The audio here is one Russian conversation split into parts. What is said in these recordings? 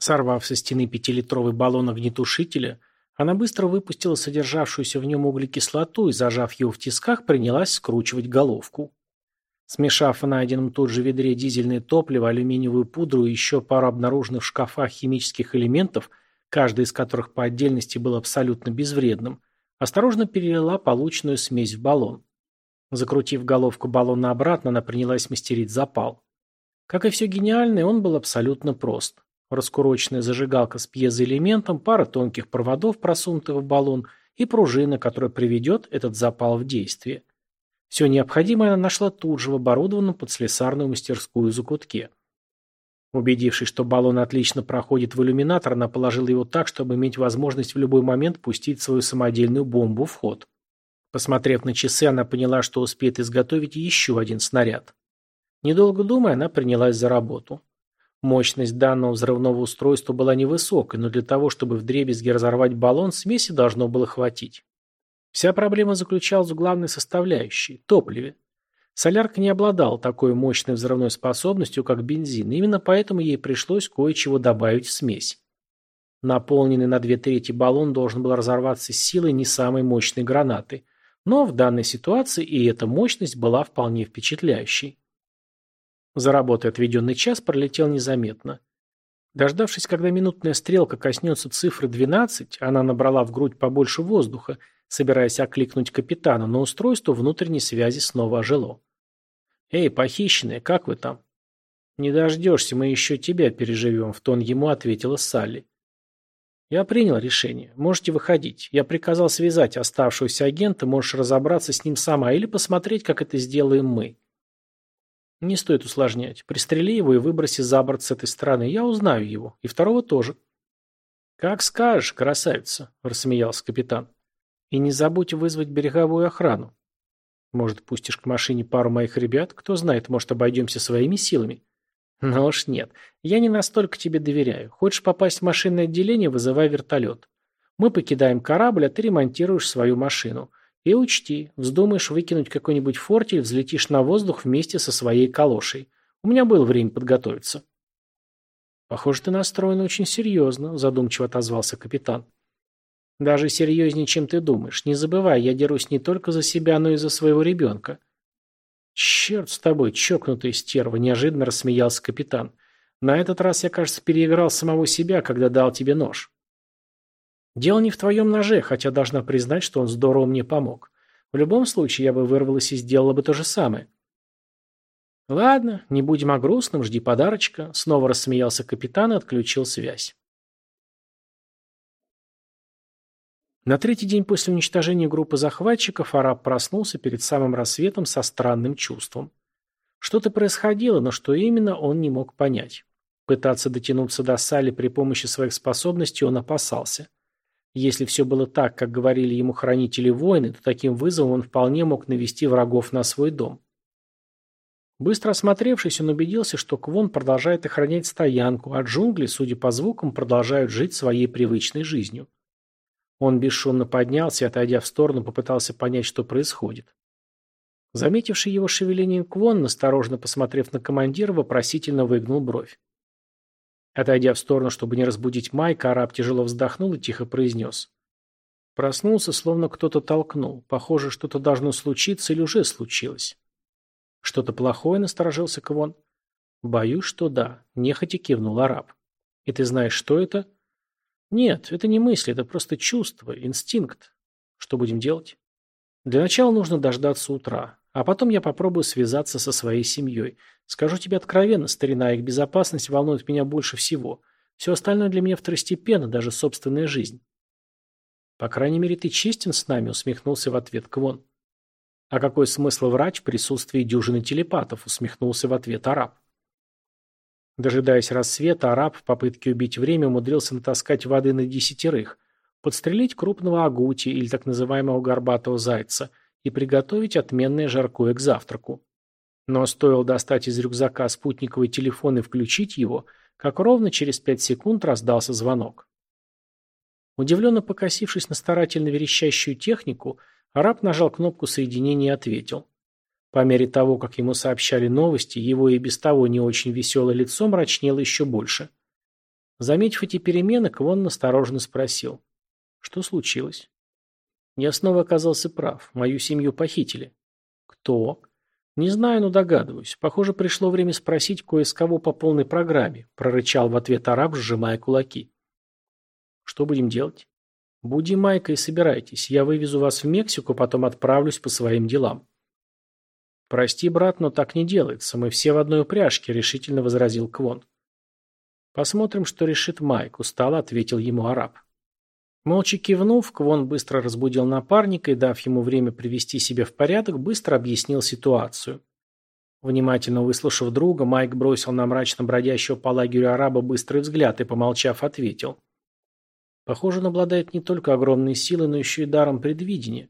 Сорвав со стены пятилитровый баллон огнетушителя, она быстро выпустила содержавшуюся в нем углекислоту и, зажав его в тисках, принялась скручивать головку. Смешав в найденном тут же ведре дизельное топливо, алюминиевую пудру и еще пару обнаруженных в шкафах химических элементов, каждый из которых по отдельности был абсолютно безвредным, осторожно перелила полученную смесь в баллон. Закрутив головку баллона обратно, она принялась мастерить запал. Как и все гениальное, он был абсолютно прост. Раскуроченная зажигалка с пьезоэлементом, пара тонких проводов, просунутых в баллон, и пружина, которая приведет этот запал в действие. Все необходимое она нашла тут же в оборудованном под слесарную мастерскую закутке. Убедившись, что баллон отлично проходит в иллюминатор, она положила его так, чтобы иметь возможность в любой момент пустить свою самодельную бомбу в ход. Посмотрев на часы, она поняла, что успеет изготовить еще один снаряд. Недолго думая, она принялась за работу. Мощность данного взрывного устройства была невысокой, но для того, чтобы вдребезги разорвать баллон, смеси должно было хватить. Вся проблема заключалась в главной составляющей – топливе. Солярка не обладала такой мощной взрывной способностью, как бензин, именно поэтому ей пришлось кое-чего добавить в смесь. Наполненный на две трети баллон должен был разорваться с силой не самой мощной гранаты, но в данной ситуации и эта мощность была вполне впечатляющей. За работой отведенный час пролетел незаметно. Дождавшись, когда минутная стрелка коснется цифры 12, она набрала в грудь побольше воздуха, собираясь окликнуть капитана, но устройство внутренней связи снова ожило. «Эй, похищенные, как вы там?» «Не дождешься, мы еще тебя переживем», — в тон ему ответила Салли. «Я принял решение. Можете выходить. Я приказал связать оставшегося агента, можешь разобраться с ним сама или посмотреть, как это сделаем мы». Не стоит усложнять. Пристрели его и выброси за борт с этой стороны. Я узнаю его. И второго тоже. Как скажешь, красавица, рассмеялся капитан. И не забудь вызвать береговую охрану. Может, пустишь к машине пару моих ребят? Кто знает, может, обойдемся своими силами? Ну уж нет. Я не настолько тебе доверяю. Хочешь попасть в машинное отделение, вызывай вертолет. Мы покидаем корабль, а ты ремонтируешь свою машину. И учти, вздумаешь выкинуть какой-нибудь фортель, взлетишь на воздух вместе со своей калошей. У меня было время подготовиться. Похоже, ты настроен очень серьезно, задумчиво отозвался капитан. Даже серьезнее, чем ты думаешь. Не забывай, я дерусь не только за себя, но и за своего ребенка. Черт с тобой, чокнутый стерва, неожиданно рассмеялся капитан. На этот раз я, кажется, переиграл самого себя, когда дал тебе нож. Дело не в твоем ноже, хотя должна признать, что он здорово мне помог. В любом случае, я бы вырвалась и сделала бы то же самое. Ладно, не будем о грустном, жди подарочка. Снова рассмеялся капитан и отключил связь. На третий день после уничтожения группы захватчиков араб проснулся перед самым рассветом со странным чувством. Что-то происходило, но что именно, он не мог понять. Пытаться дотянуться до Сали при помощи своих способностей он опасался. Если все было так, как говорили ему хранители войны, то таким вызовом он вполне мог навести врагов на свой дом. Быстро осмотревшись, он убедился, что Квон продолжает охранять стоянку, а джунгли, судя по звукам, продолжают жить своей привычной жизнью. Он бесшумно поднялся и, отойдя в сторону, попытался понять, что происходит. Заметивший его шевеление Квон, насторожно посмотрев на командира, вопросительно выгнул бровь. Отойдя в сторону, чтобы не разбудить Майка, араб тяжело вздохнул и тихо произнес. Проснулся, словно кто-то толкнул. Похоже, что-то должно случиться или уже случилось. Что-то плохое, насторожился Квон. Боюсь, что да, нехотя кивнул араб. И ты знаешь, что это? Нет, это не мысль, это просто чувство, инстинкт. Что будем делать? Для начала нужно дождаться утра. А потом я попробую связаться со своей семьей. Скажу тебе откровенно, старина, их безопасность волнует меня больше всего. Все остальное для меня второстепенно, даже собственная жизнь. По крайней мере, ты честен с нами, усмехнулся в ответ Квон. А какой смысл врать в присутствии дюжины телепатов, усмехнулся в ответ араб. Дожидаясь рассвета, араб в попытке убить время умудрился натаскать воды на десятерых, подстрелить крупного агути или так называемого горбатого зайца – и приготовить отменное жаркое к завтраку. Но стоило достать из рюкзака спутниковый телефон и включить его, как ровно через пять секунд раздался звонок. Удивленно покосившись на старательно верещащую технику, араб нажал кнопку соединения и ответил. По мере того, как ему сообщали новости, его и без того не очень веселое лицо мрачнело еще больше. Заметив эти перемены, Квон настороженно спросил. Что случилось? Я снова оказался прав. Мою семью похитили. Кто? Не знаю, но догадываюсь. Похоже, пришло время спросить кое с кого по полной программе, прорычал в ответ араб, сжимая кулаки. Что будем делать? Буди Майка и собирайтесь. Я вывезу вас в Мексику, потом отправлюсь по своим делам. Прости, брат, но так не делается. Мы все в одной упряжке, решительно возразил Квон. «Посмотрим, что решит Майк», – устало ответил ему араб. Молча кивнув, Квон быстро разбудил напарника и, дав ему время привести себя в порядок, быстро объяснил ситуацию. Внимательно выслушав друга, Майк бросил на мрачно бродящего по лагерю араба быстрый взгляд и, помолчав, ответил. «Похоже, он обладает не только огромной силой, но еще и даром предвидения».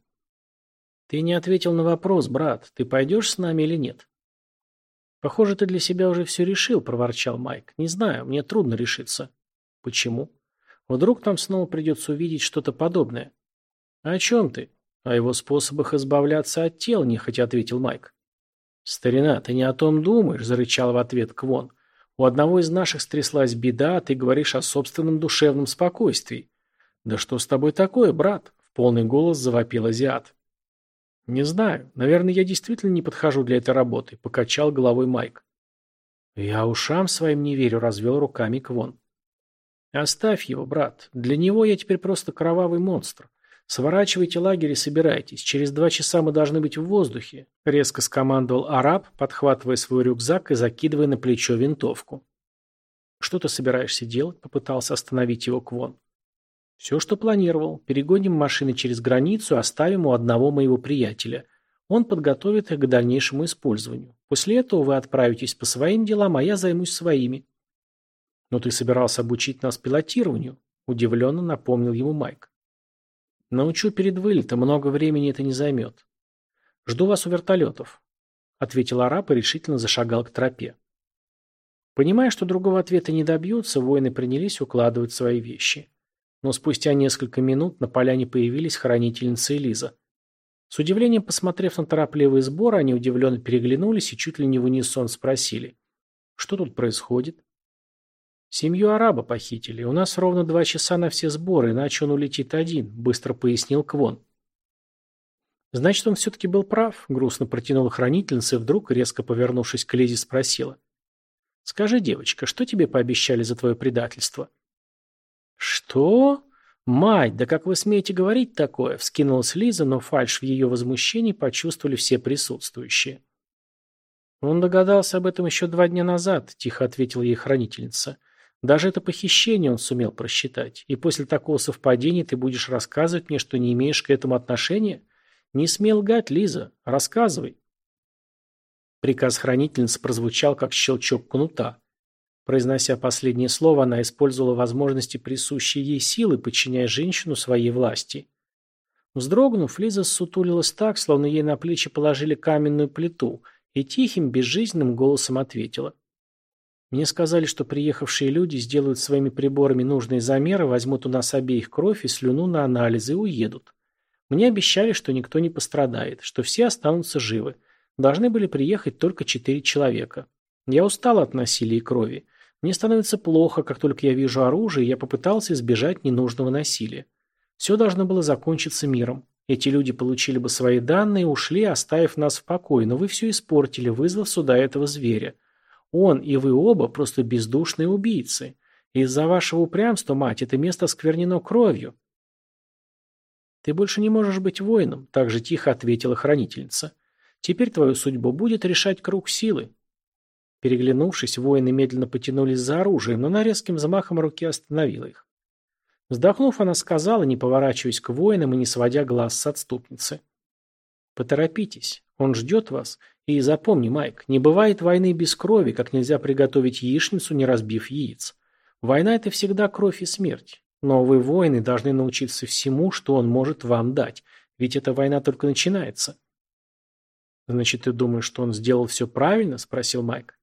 «Ты не ответил на вопрос, брат. Ты пойдешь с нами или нет?» «Похоже, ты для себя уже все решил», – проворчал Майк. «Не знаю, мне трудно решиться». «Почему?» «Вдруг нам снова придется увидеть что-то подобное». «А «О чем ты?» «О его способах избавляться от тел», – нехотя ответил Майк. «Старина, ты не о том думаешь», – зарычал в ответ Квон. «У одного из наших стряслась беда, а ты говоришь о собственном душевном спокойствии». «Да что с тобой такое, брат?» – в полный голос завопил азиат. «Не знаю. Наверное, я действительно не подхожу для этой работы», – покачал головой Майк. «Я ушам своим не верю», – развел руками Квон. «Оставь его, брат. Для него я теперь просто кровавый монстр. Сворачивайте лагерь и собирайтесь. Через два часа мы должны быть в воздухе», – резко скомандовал араб, подхватывая свой рюкзак и закидывая на плечо винтовку. «Что ты собираешься делать?» – попытался остановить его Квон. Все, что планировал. Перегоним машины через границу, оставим у одного моего приятеля. Он подготовит их к дальнейшему использованию. После этого вы отправитесь по своим делам, а я займусь своими. Но ты собирался обучить нас пилотированию, удивленно напомнил ему Майк. Научу перед вылетом, много времени это не займет. Жду вас у вертолетов, ответил араб и решительно зашагал к тропе. Понимая, что другого ответа не добьются, воины принялись укладывать свои вещи. Но спустя несколько минут на поляне появились хранительница и Лиза. С удивлением посмотрев на торопливый сбор, они удивленно переглянулись и чуть ли не в унисон спросили. «Что тут происходит?» «Семью араба похитили. У нас ровно два часа на все сборы, иначе он улетит один», — быстро пояснил Квон. «Значит, он все-таки был прав», — грустно протянула хранительница и вдруг, резко повернувшись к Лизе, спросила. «Скажи, девочка, что тебе пообещали за твое предательство?» «Что? Мать, да как вы смеете говорить такое?» – вскинулась Лиза, но фальшь в ее возмущении почувствовали все присутствующие. «Он догадался об этом еще два дня назад», – тихо ответила ей хранительница. «Даже это похищение он сумел просчитать. И после такого совпадения ты будешь рассказывать мне, что не имеешь к этому отношения? Не смел лгать, Лиза. Рассказывай». Приказ хранительницы прозвучал, как щелчок кнута. Произнося последнее слово, она использовала возможности присущие ей силы, подчиняя женщину своей власти. Вздрогнув, Лиза ссутулилась так, словно ей на плечи положили каменную плиту, и тихим, безжизненным голосом ответила. «Мне сказали, что приехавшие люди сделают своими приборами нужные замеры, возьмут у нас обеих кровь и слюну на анализы и уедут. Мне обещали, что никто не пострадает, что все останутся живы. Должны были приехать только четыре человека. Я устал от насилия и крови. Мне становится плохо, как только я вижу оружие, я попытался избежать ненужного насилия. Все должно было закончиться миром. Эти люди получили бы свои данные и ушли, оставив нас в покое, но вы все испортили, вызвав сюда этого зверя. Он и вы оба просто бездушные убийцы. Из-за вашего упрямства, мать, это место сквернено кровью. Ты больше не можешь быть воином, так же тихо ответила хранительница. Теперь твою судьбу будет решать круг силы. Переглянувшись, воины медленно потянулись за оружием, но она резким замахом руки остановила их. Вздохнув, она сказала, не поворачиваясь к воинам и не сводя глаз с отступницы. «Поторопитесь, он ждет вас. И запомни, Майк, не бывает войны без крови, как нельзя приготовить яичницу, не разбив яиц. Война – это всегда кровь и смерть. Но вы, воины, должны научиться всему, что он может вам дать, ведь эта война только начинается». «Значит, ты думаешь, что он сделал все правильно?» – спросил Майк.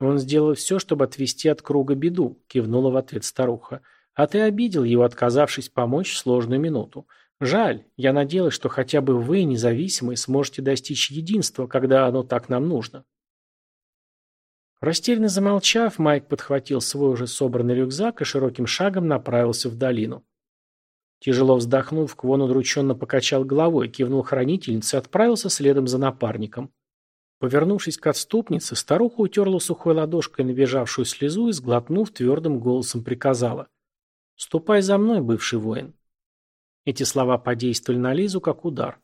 «Он сделал все, чтобы отвести от круга беду», – кивнула в ответ старуха. «А ты обидел его, отказавшись помочь в сложную минуту. Жаль, я надеялась, что хотя бы вы, независимые, сможете достичь единства, когда оно так нам нужно». Растерянно замолчав, Майк подхватил свой уже собранный рюкзак и широким шагом направился в долину. Тяжело вздохнув, Квон удрученно покачал головой, кивнул хранительнице и отправился следом за напарником. Повернувшись к отступнице, старуха утерла сухой ладошкой набежавшую слезу и, сглотнув, твердым голосом приказала. «Ступай за мной, бывший воин». Эти слова подействовали на Лизу, как удар.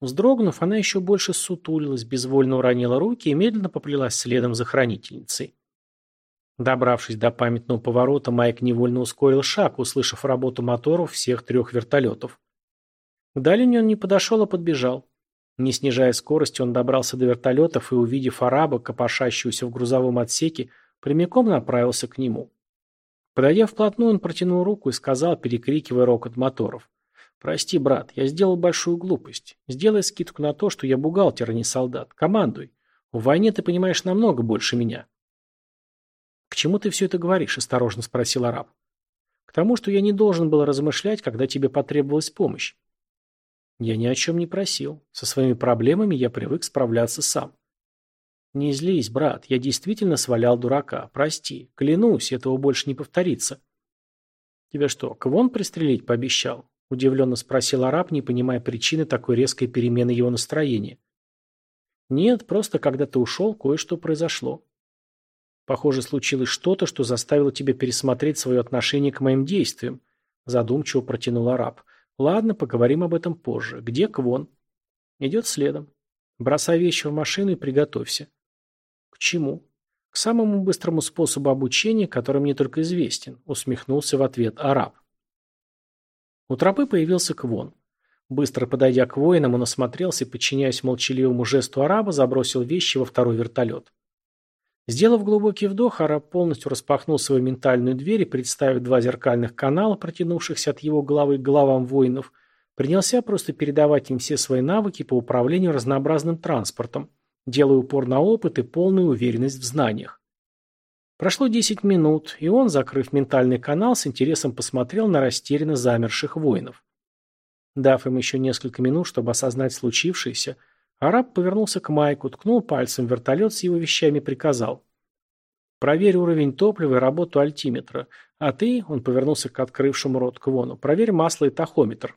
Вздрогнув, она еще больше сутулилась, безвольно уронила руки и медленно поплелась следом за хранительницей. Добравшись до памятного поворота, Майк невольно ускорил шаг, услышав работу моторов всех трех вертолетов. К дальней он не подошел, а подбежал. Не снижая скорости, он добрался до вертолетов и, увидев араба, копошащегося в грузовом отсеке, прямиком направился к нему. Подойдя вплотную, он протянул руку и сказал, перекрикивая рокот моторов. «Прости, брат, я сделал большую глупость. Сделай скидку на то, что я бухгалтер, а не солдат. Командуй. В войне ты понимаешь намного больше меня». «К чему ты все это говоришь?» – осторожно спросил араб. «К тому, что я не должен был размышлять, когда тебе потребовалась помощь». «Я ни о чем не просил. Со своими проблемами я привык справляться сам». «Не злись, брат, я действительно свалял дурака. Прости. Клянусь, этого больше не повторится». «Тебя что, Квон пристрелить пообещал?» – удивленно спросил араб, не понимая причины такой резкой перемены его настроения. «Нет, просто когда ты ушел, кое-что произошло. Похоже, случилось что-то, что заставило тебя пересмотреть свое отношение к моим действиям», – задумчиво протянул араб. «Ладно, поговорим об этом позже. Где Квон?» «Идет следом. Бросай вещи в машину и приготовься». «К чему?» «К самому быстрому способу обучения, который мне только известен», – усмехнулся в ответ араб. У тропы появился Квон. Быстро подойдя к воинам, он осмотрелся и, подчиняясь молчаливому жесту араба, забросил вещи во второй вертолет. Сделав глубокий вдох, араб полностью распахнул свою ментальную дверь и, представив два зеркальных канала, протянувшихся от его головы к головам воинов, принялся просто передавать им все свои навыки по управлению разнообразным транспортом, делая упор на опыт и полную уверенность в знаниях. Прошло 10 минут, и он, закрыв ментальный канал, с интересом посмотрел на растерянно замерших воинов. Дав им еще несколько минут, чтобы осознать случившееся, араб повернулся к Майку, ткнул пальцем вертолет с его вещами и приказал. «Проверь уровень топлива и работу альтиметра. А ты, — он повернулся к открывшему рот Квону, — проверь масло и тахометр».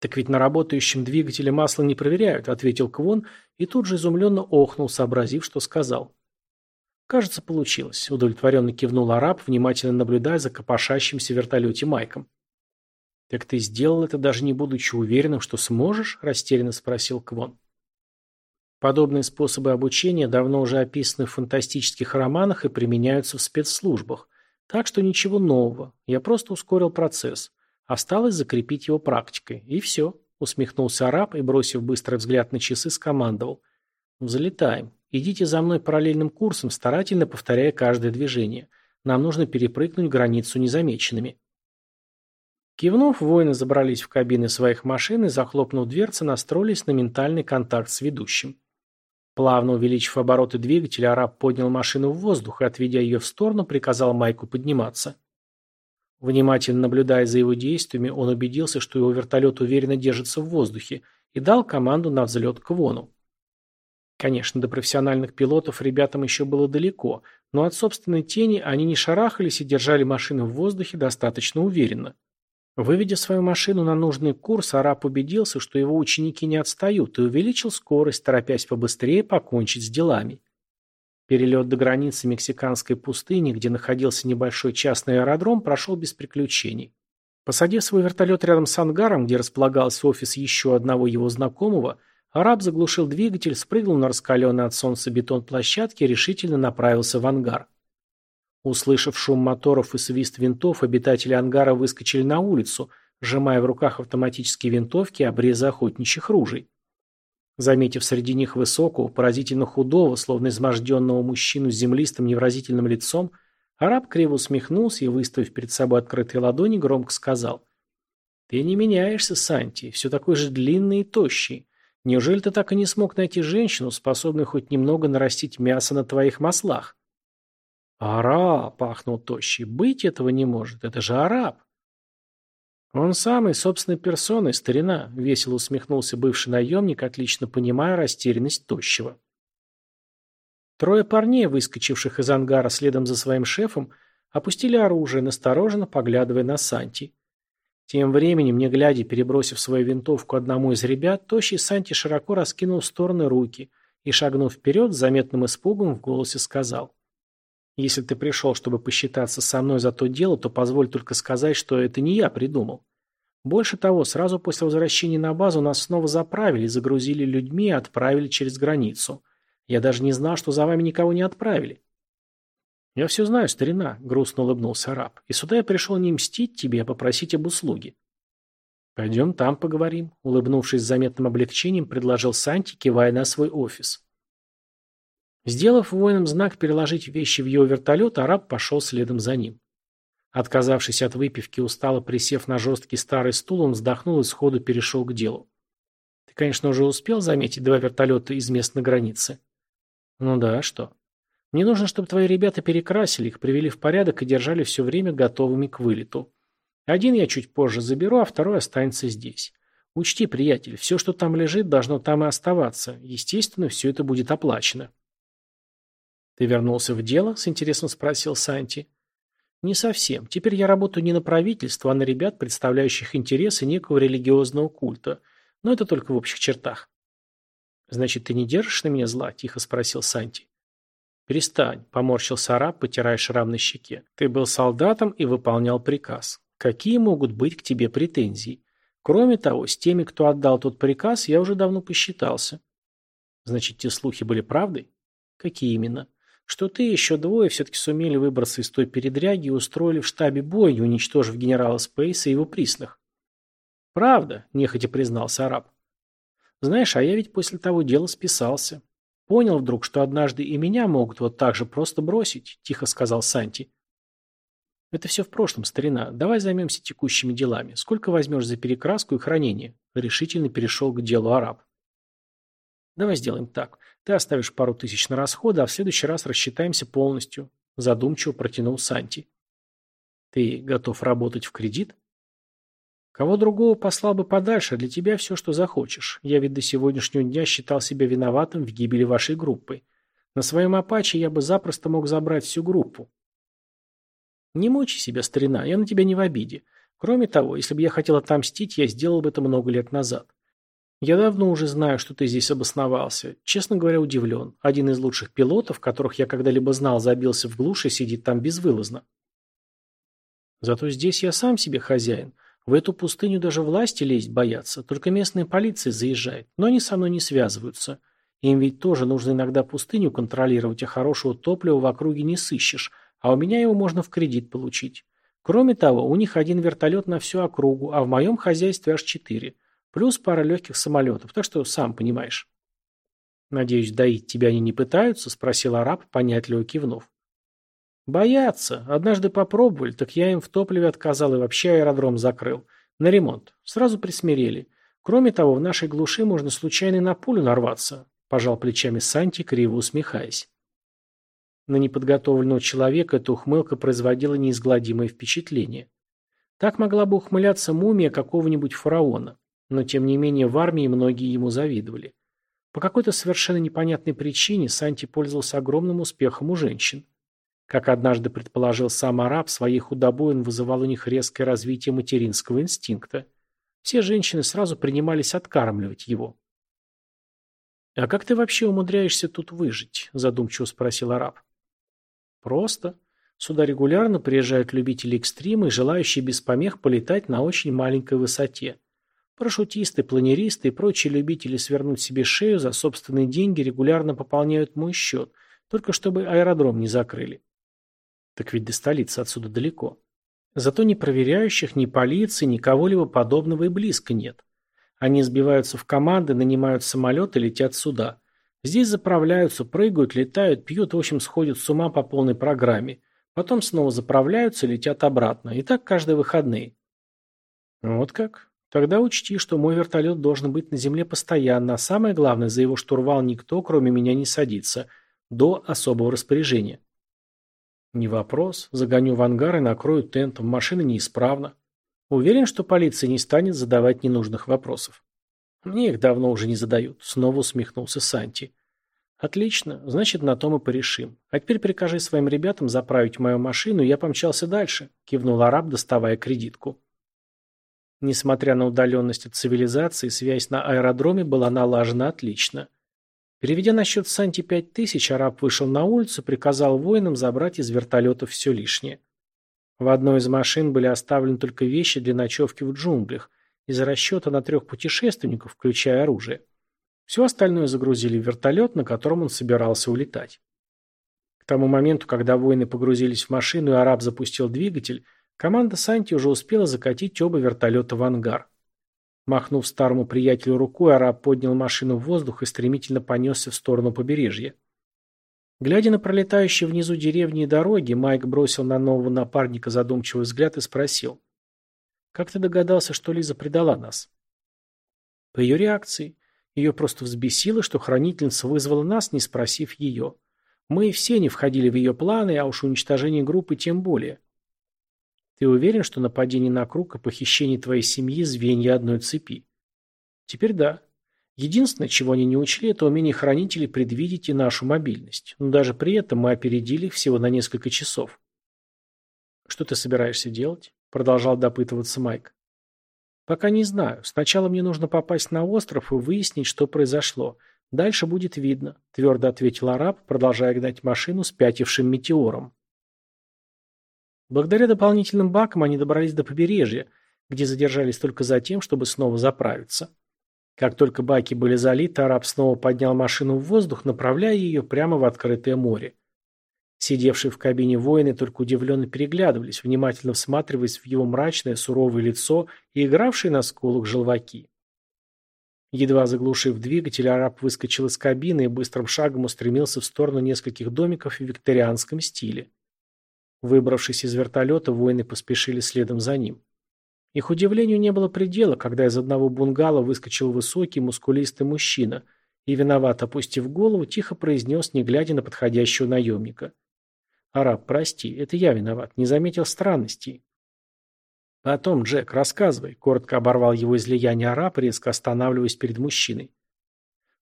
«Так ведь на работающем двигателе масло не проверяют», — ответил Квон и тут же изумленно охнул, сообразив, что сказал. «Кажется, получилось», – удовлетворенно кивнул араб, внимательно наблюдая за копошащимся в вертолете Майком. «Так ты сделал это, даже не будучи уверенным, что сможешь?» – растерянно спросил Квон. Подобные способы обучения давно уже описаны в фантастических романах и применяются в спецслужбах. Так что ничего нового. Я просто ускорил процесс. Осталось закрепить его практикой. И все. Усмехнулся араб и, бросив быстрый взгляд на часы, скомандовал. Взлетаем. Идите за мной параллельным курсом, старательно повторяя каждое движение. Нам нужно перепрыгнуть границу незамеченными. Кивнув, воины забрались в кабины своих машин и, захлопнув дверцы, настроились на ментальный контакт с ведущим. Плавно увеличив обороты двигателя, араб поднял машину в воздух и, отведя ее в сторону, приказал Майку подниматься. Внимательно наблюдая за его действиями, он убедился, что его вертолет уверенно держится в воздухе, и дал команду на взлет к Вону. Конечно, до профессиональных пилотов ребятам еще было далеко, но от собственной тени они не шарахались и держали машину в воздухе достаточно уверенно. Выведя свою машину на нужный курс, араб убедился, что его ученики не отстают, и увеличил скорость, торопясь побыстрее покончить с делами. Перелет до границы мексиканской пустыни, где находился небольшой частный аэродром, прошел без приключений. Посадив свой вертолет рядом с ангаром, где располагался офис еще одного его знакомого, Араб заглушил двигатель, спрыгнул на раскаленный от солнца бетон площадки и решительно направился в ангар. Услышав шум моторов и свист винтов, обитатели ангара выскочили на улицу, сжимая в руках автоматические винтовки и обрезы охотничьих ружей. Заметив среди них высокого, поразительно худого, словно изможденного мужчину с землистым невразительным лицом, араб криво усмехнулся и, выставив перед собой открытые ладони, громко сказал «Ты не меняешься, Санти, все такой же длинный и тощий. Неужели ты так и не смог найти женщину, способную хоть немного нарастить мясо на твоих маслах? Араб, пахнул тощий, быть этого не может, это же араб. Он самый, собственной персоной, старина, весело усмехнулся бывший наемник, отлично понимая растерянность тощего. Трое парней, выскочивших из ангара следом за своим шефом, опустили оружие, настороженно поглядывая на Санти. Тем временем, не глядя, перебросив свою винтовку одному из ребят, тощий Санти широко раскинул в стороны руки и, шагнув вперед, с заметным испугом в голосе сказал. «Если ты пришел, чтобы посчитаться со мной за то дело, то позволь только сказать, что это не я придумал. Больше того, сразу после возвращения на базу нас снова заправили, загрузили людьми и отправили через границу. Я даже не знал, что за вами никого не отправили. «Я все знаю, старина», — грустно улыбнулся раб. «И сюда я пришел не мстить тебе, а попросить об услуге». «Пойдем там поговорим», — улыбнувшись с заметным облегчением, предложил Санти, кивая на свой офис. Сделав воинам знак переложить вещи в его вертолет, араб пошел следом за ним. Отказавшись от выпивки, устало присев на жесткий старый стул, он вздохнул и сходу перешел к делу. «Ты, конечно, уже успел заметить два вертолета из мест на границе?» «Ну да, а что?» Мне нужно, чтобы твои ребята перекрасили их, привели в порядок и держали все время готовыми к вылету. Один я чуть позже заберу, а второй останется здесь. Учти, приятель, все, что там лежит, должно там и оставаться. Естественно, все это будет оплачено. Ты вернулся в дело? С интересом спросил Санти. Не совсем. Теперь я работаю не на правительство, а на ребят, представляющих интересы некого религиозного культа. Но это только в общих чертах. Значит, ты не держишь на меня зла? Тихо спросил Санти. «Перестань», — поморщился араб, потирая шрам на щеке. «Ты был солдатом и выполнял приказ. Какие могут быть к тебе претензии? Кроме того, с теми, кто отдал тот приказ, я уже давно посчитался». «Значит, те слухи были правдой?» «Какие именно?» «Что ты и еще двое все-таки сумели выбраться из той передряги и устроили в штабе бойню, уничтожив генерала Спейса и его присных». «Правда», — нехотя признался араб. «Знаешь, а я ведь после того дела списался. Понял вдруг, что однажды и меня могут вот так же просто бросить, тихо сказал Санти. Это все в прошлом, старина. Давай займемся текущими делами. Сколько возьмешь за перекраску и хранение? Решительно перешел к делу араб. Давай сделаем так. Ты оставишь пару тысяч на расходы, а в следующий раз рассчитаемся полностью. Задумчиво протянул Санти. Ты готов работать в кредит? Кого другого послал бы подальше, для тебя все, что захочешь. Я ведь до сегодняшнего дня считал себя виноватым в гибели вашей группы. На своем Апаче я бы запросто мог забрать всю группу. Не мучи себя, старина, я на тебя не в обиде. Кроме того, если бы я хотел отомстить, я сделал бы это много лет назад. Я давно уже знаю, что ты здесь обосновался. Честно говоря, удивлен. Один из лучших пилотов, которых я когда-либо знал, забился в глушь и сидит там безвылазно. Зато здесь я сам себе хозяин. В эту пустыню даже власти лезть боятся, только местная полиция заезжает, но они со мной не связываются. Им ведь тоже нужно иногда пустыню контролировать, а хорошего топлива в округе не сыщешь, а у меня его можно в кредит получить. Кроме того, у них один вертолет на всю округу, а в моем хозяйстве аж четыре. Плюс пара легких самолетов, так что сам понимаешь. «Надеюсь, доить тебя они не пытаются?» – спросил араб, понятливо кивнув. Боятся. Однажды попробовали, так я им в топливе отказал и вообще аэродром закрыл. На ремонт. Сразу присмирели. Кроме того, в нашей глуши можно случайно на пулю нарваться. Пожал плечами Санти, криво усмехаясь. На неподготовленного человека эта ухмылка производила неизгладимое впечатление. Так могла бы ухмыляться мумия какого-нибудь фараона. Но тем не менее в армии многие ему завидовали. По какой-то совершенно непонятной причине Санти пользовался огромным успехом у женщин. Как однажды предположил сам араб, своей худобой он вызывал у них резкое развитие материнского инстинкта. Все женщины сразу принимались откармливать его. «А как ты вообще умудряешься тут выжить?» – задумчиво спросил араб. «Просто. Сюда регулярно приезжают любители экстрима и желающие без помех полетать на очень маленькой высоте. Парашютисты, планеристы и прочие любители свернуть себе шею за собственные деньги регулярно пополняют мой счет, только чтобы аэродром не закрыли. Так ведь до столицы отсюда далеко. Зато ни проверяющих, ни полиции, ни кого-либо подобного и близко нет. Они сбиваются в команды, нанимают самолеты летят сюда. Здесь заправляются, прыгают, летают, пьют, в общем, сходят с ума по полной программе. Потом снова заправляются летят обратно. И так каждые выходные. Вот как? Тогда учти, что мой вертолет должен быть на земле постоянно, а самое главное, за его штурвал никто, кроме меня, не садится. До особого распоряжения. Не вопрос. Загоню в ангар и накрою тентом. Машина неисправна. Уверен, что полиция не станет задавать ненужных вопросов. Мне их давно уже не задают. Снова усмехнулся Санти. Отлично, значит, на том и порешим. А теперь прикажи своим ребятам заправить мою машину, я помчался дальше, кивнул араб, доставая кредитку. Несмотря на удаленность от цивилизации, связь на аэродроме была налажена отлично. Переведя на счет Санти пять тысяч, араб вышел на улицу, приказал воинам забрать из вертолетов все лишнее. В одной из машин были оставлены только вещи для ночевки в джунглях, из расчета на трех путешественников, включая оружие. Все остальное загрузили в вертолет, на котором он собирался улетать. К тому моменту, когда воины погрузились в машину и араб запустил двигатель, команда Санти уже успела закатить оба вертолета в ангар. Махнув старому приятелю рукой, араб поднял машину в воздух и стремительно понесся в сторону побережья. Глядя на пролетающие внизу деревни и дороги, Майк бросил на нового напарника задумчивый взгляд и спросил. «Как ты догадался, что Лиза предала нас?» По ее реакции. Ее просто взбесило, что хранительница вызвала нас, не спросив ее. Мы все не входили в ее планы, а уж уничтожение группы тем более. Ты уверен, что нападение на круг и похищение твоей семьи – звенья одной цепи? Теперь да. Единственное, чего они не учли, это умение хранителей предвидеть и нашу мобильность. Но даже при этом мы опередили их всего на несколько часов. Что ты собираешься делать? Продолжал допытываться Майк. «Пока не знаю. Сначала мне нужно попасть на остров и выяснить, что произошло. Дальше будет видно», – твердо ответил араб, продолжая гнать машину с пятившим метеором. Благодаря дополнительным бакам они добрались до побережья, где задержались только за тем, чтобы снова заправиться. Как только баки были залиты, араб снова поднял машину в воздух, направляя ее прямо в открытое море. Сидевшие в кабине воины только удивленно переглядывались, внимательно всматриваясь в его мрачное, суровое лицо и игравшие на скулах желваки. Едва заглушив двигатель, араб выскочил из кабины и быстрым шагом устремился в сторону нескольких домиков в викторианском стиле. Выбравшись из вертолета, воины поспешили следом за ним. Их удивлению не было предела, когда из одного бунгало выскочил высокий, мускулистый мужчина и, виновато опустив голову, тихо произнес, не глядя на подходящего наемника – «Араб, прости, это я виноват, не заметил странностей». «Потом, Джек, рассказывай», — коротко оборвал его излияние араб, резко останавливаясь перед мужчиной.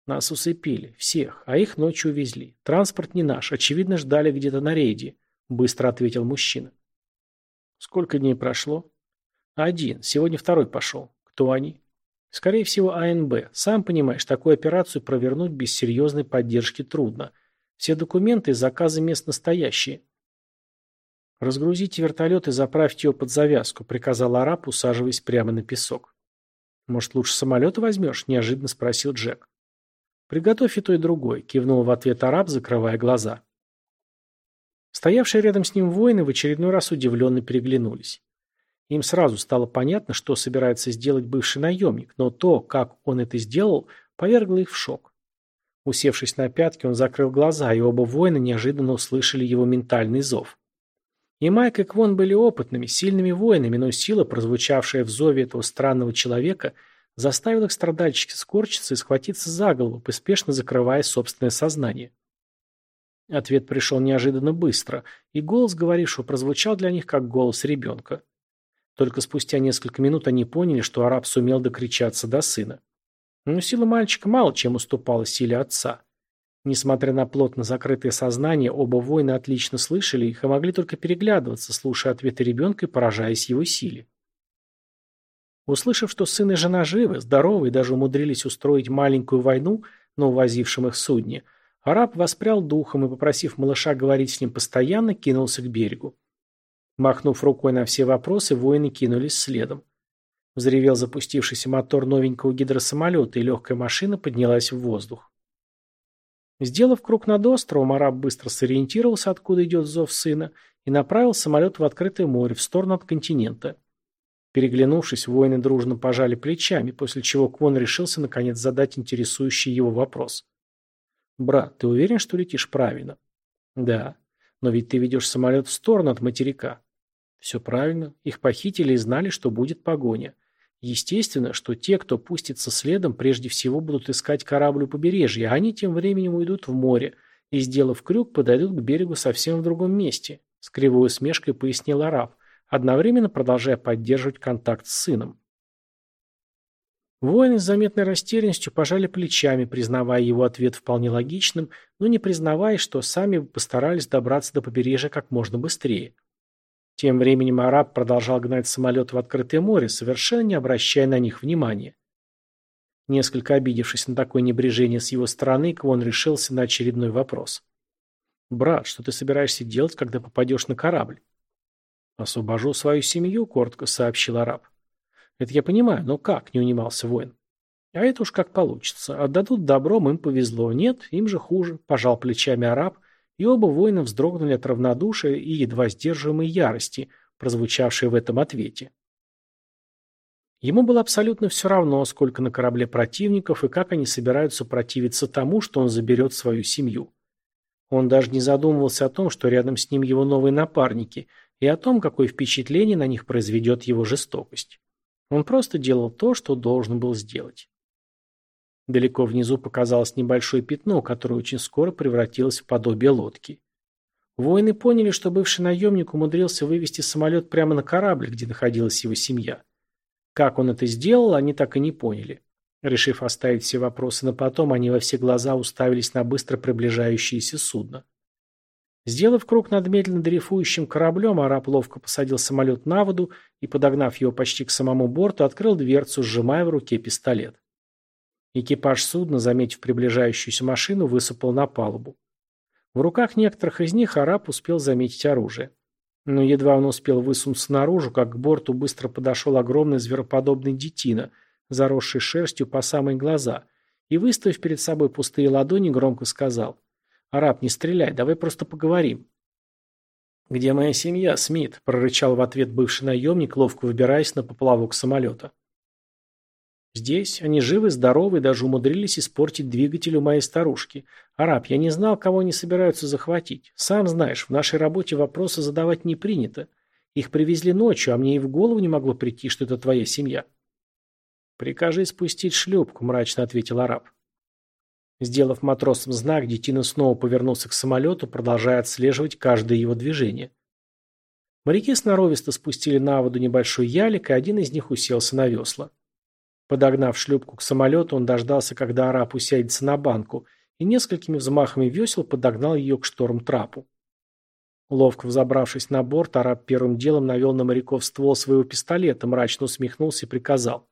«Нас усыпили, всех, а их ночью увезли. Транспорт не наш, очевидно, ждали где-то на рейде», — быстро ответил мужчина. «Сколько дней прошло?» «Один, сегодня второй пошел. Кто они?» «Скорее всего, АНБ. Сам понимаешь, такую операцию провернуть без серьезной поддержки трудно». Все документы и заказы мест настоящие. «Разгрузите вертолет и заправьте его под завязку», — приказал араб, усаживаясь прямо на песок. «Может, лучше самолет возьмешь?» — неожиданно спросил Джек. «Приготовь и то, и другой», — кивнул в ответ араб, закрывая глаза. Стоявшие рядом с ним воины в очередной раз удивленно переглянулись. Им сразу стало понятно, что собирается сделать бывший наемник, но то, как он это сделал, повергло их в шок. Усевшись на пятки, он закрыл глаза, и оба воина неожиданно услышали его ментальный зов. И Майк и Квон были опытными, сильными воинами, но сила, прозвучавшая в зове этого странного человека, заставила их страдальчески скорчиться и схватиться за голову, поспешно закрывая собственное сознание. Ответ пришел неожиданно быстро, и голос говорившего прозвучал для них как голос ребенка. Только спустя несколько минут они поняли, что араб сумел докричаться до сына. Но сила мальчика мало чем уступала силе отца. Несмотря на плотно закрытое сознание, оба воина отлично слышали их и могли только переглядываться, слушая ответы ребенка и поражаясь его силе. Услышав, что сын и жена живы, здоровы и даже умудрились устроить маленькую войну на увозившем их судне, араб воспрял духом и, попросив малыша говорить с ним постоянно, кинулся к берегу. Махнув рукой на все вопросы, воины кинулись следом. Взревел запустившийся мотор новенького гидросамолета, и легкая машина поднялась в воздух. Сделав круг над островом, араб быстро сориентировался, откуда идет зов сына, и направил самолет в открытое море, в сторону от континента. Переглянувшись, воины дружно пожали плечами, после чего Квон решился наконец задать интересующий его вопрос. «Брат, ты уверен, что летишь правильно?» «Да. Но ведь ты ведешь самолет в сторону от материка». «Все правильно. Их похитили и знали, что будет погоня. Естественно, что те, кто пустится следом, прежде всего будут искать корабль у побережья, а они тем временем уйдут в море и, сделав крюк, подойдут к берегу совсем в другом месте, с кривой усмешкой пояснил араб, одновременно продолжая поддерживать контакт с сыном. Воины с заметной растерянностью пожали плечами, признавая его ответ вполне логичным, но не признавая, что сами постарались добраться до побережья как можно быстрее. Тем временем араб продолжал гнать самолет в открытое море, совершенно не обращая на них внимания. Несколько обидевшись на такое небрежение с его стороны, Квон решился на очередной вопрос. «Брат, что ты собираешься делать, когда попадешь на корабль?» «Освобожу свою семью», — коротко сообщил араб. «Это я понимаю, но как?» — не унимался воин. «А это уж как получится. Отдадут добром, им повезло. Нет, им же хуже», — пожал плечами араб, и оба воина вздрогнули от равнодушия и едва сдерживаемой ярости, прозвучавшей в этом ответе. Ему было абсолютно все равно, сколько на корабле противников и как они собираются противиться тому, что он заберет свою семью. Он даже не задумывался о том, что рядом с ним его новые напарники, и о том, какое впечатление на них произведет его жестокость. Он просто делал то, что должен был сделать. Далеко внизу показалось небольшое пятно, которое очень скоро превратилось в подобие лодки. Воины поняли, что бывший наемник умудрился вывести самолет прямо на корабль, где находилась его семья. Как он это сделал, они так и не поняли. Решив оставить все вопросы на потом, они во все глаза уставились на быстро приближающееся судно. Сделав круг над медленно дрейфующим кораблем, араб ловко посадил самолет на воду и, подогнав его почти к самому борту, открыл дверцу, сжимая в руке пистолет. Экипаж судна, заметив приближающуюся машину, высыпал на палубу. В руках некоторых из них араб успел заметить оружие. Но едва он успел высунуться наружу, как к борту быстро подошел огромный звероподобный детина, заросший шерстью по самые глаза, и, выставив перед собой пустые ладони, громко сказал «Араб, не стреляй, давай просто поговорим». «Где моя семья, Смит?» – прорычал в ответ бывший наемник, ловко выбираясь на поплавок самолета. Здесь они живы, здоровы и даже умудрились испортить двигатель у моей старушки. Араб, я не знал, кого они собираются захватить. Сам знаешь, в нашей работе вопросы задавать не принято. Их привезли ночью, а мне и в голову не могло прийти, что это твоя семья. Прикажи спустить шлюпку, мрачно ответил араб. Сделав матросам знак, детина снова повернулся к самолету, продолжая отслеживать каждое его движение. Моряки сноровисто спустили на воду небольшой ялик, и один из них уселся на весла. Подогнав шлюпку к самолету, он дождался, когда араб усядется на банку, и несколькими взмахами весел подогнал ее к шторм-трапу. Ловко взобравшись на борт, араб первым делом навел на моряков ствол своего пистолета, мрачно усмехнулся и приказал.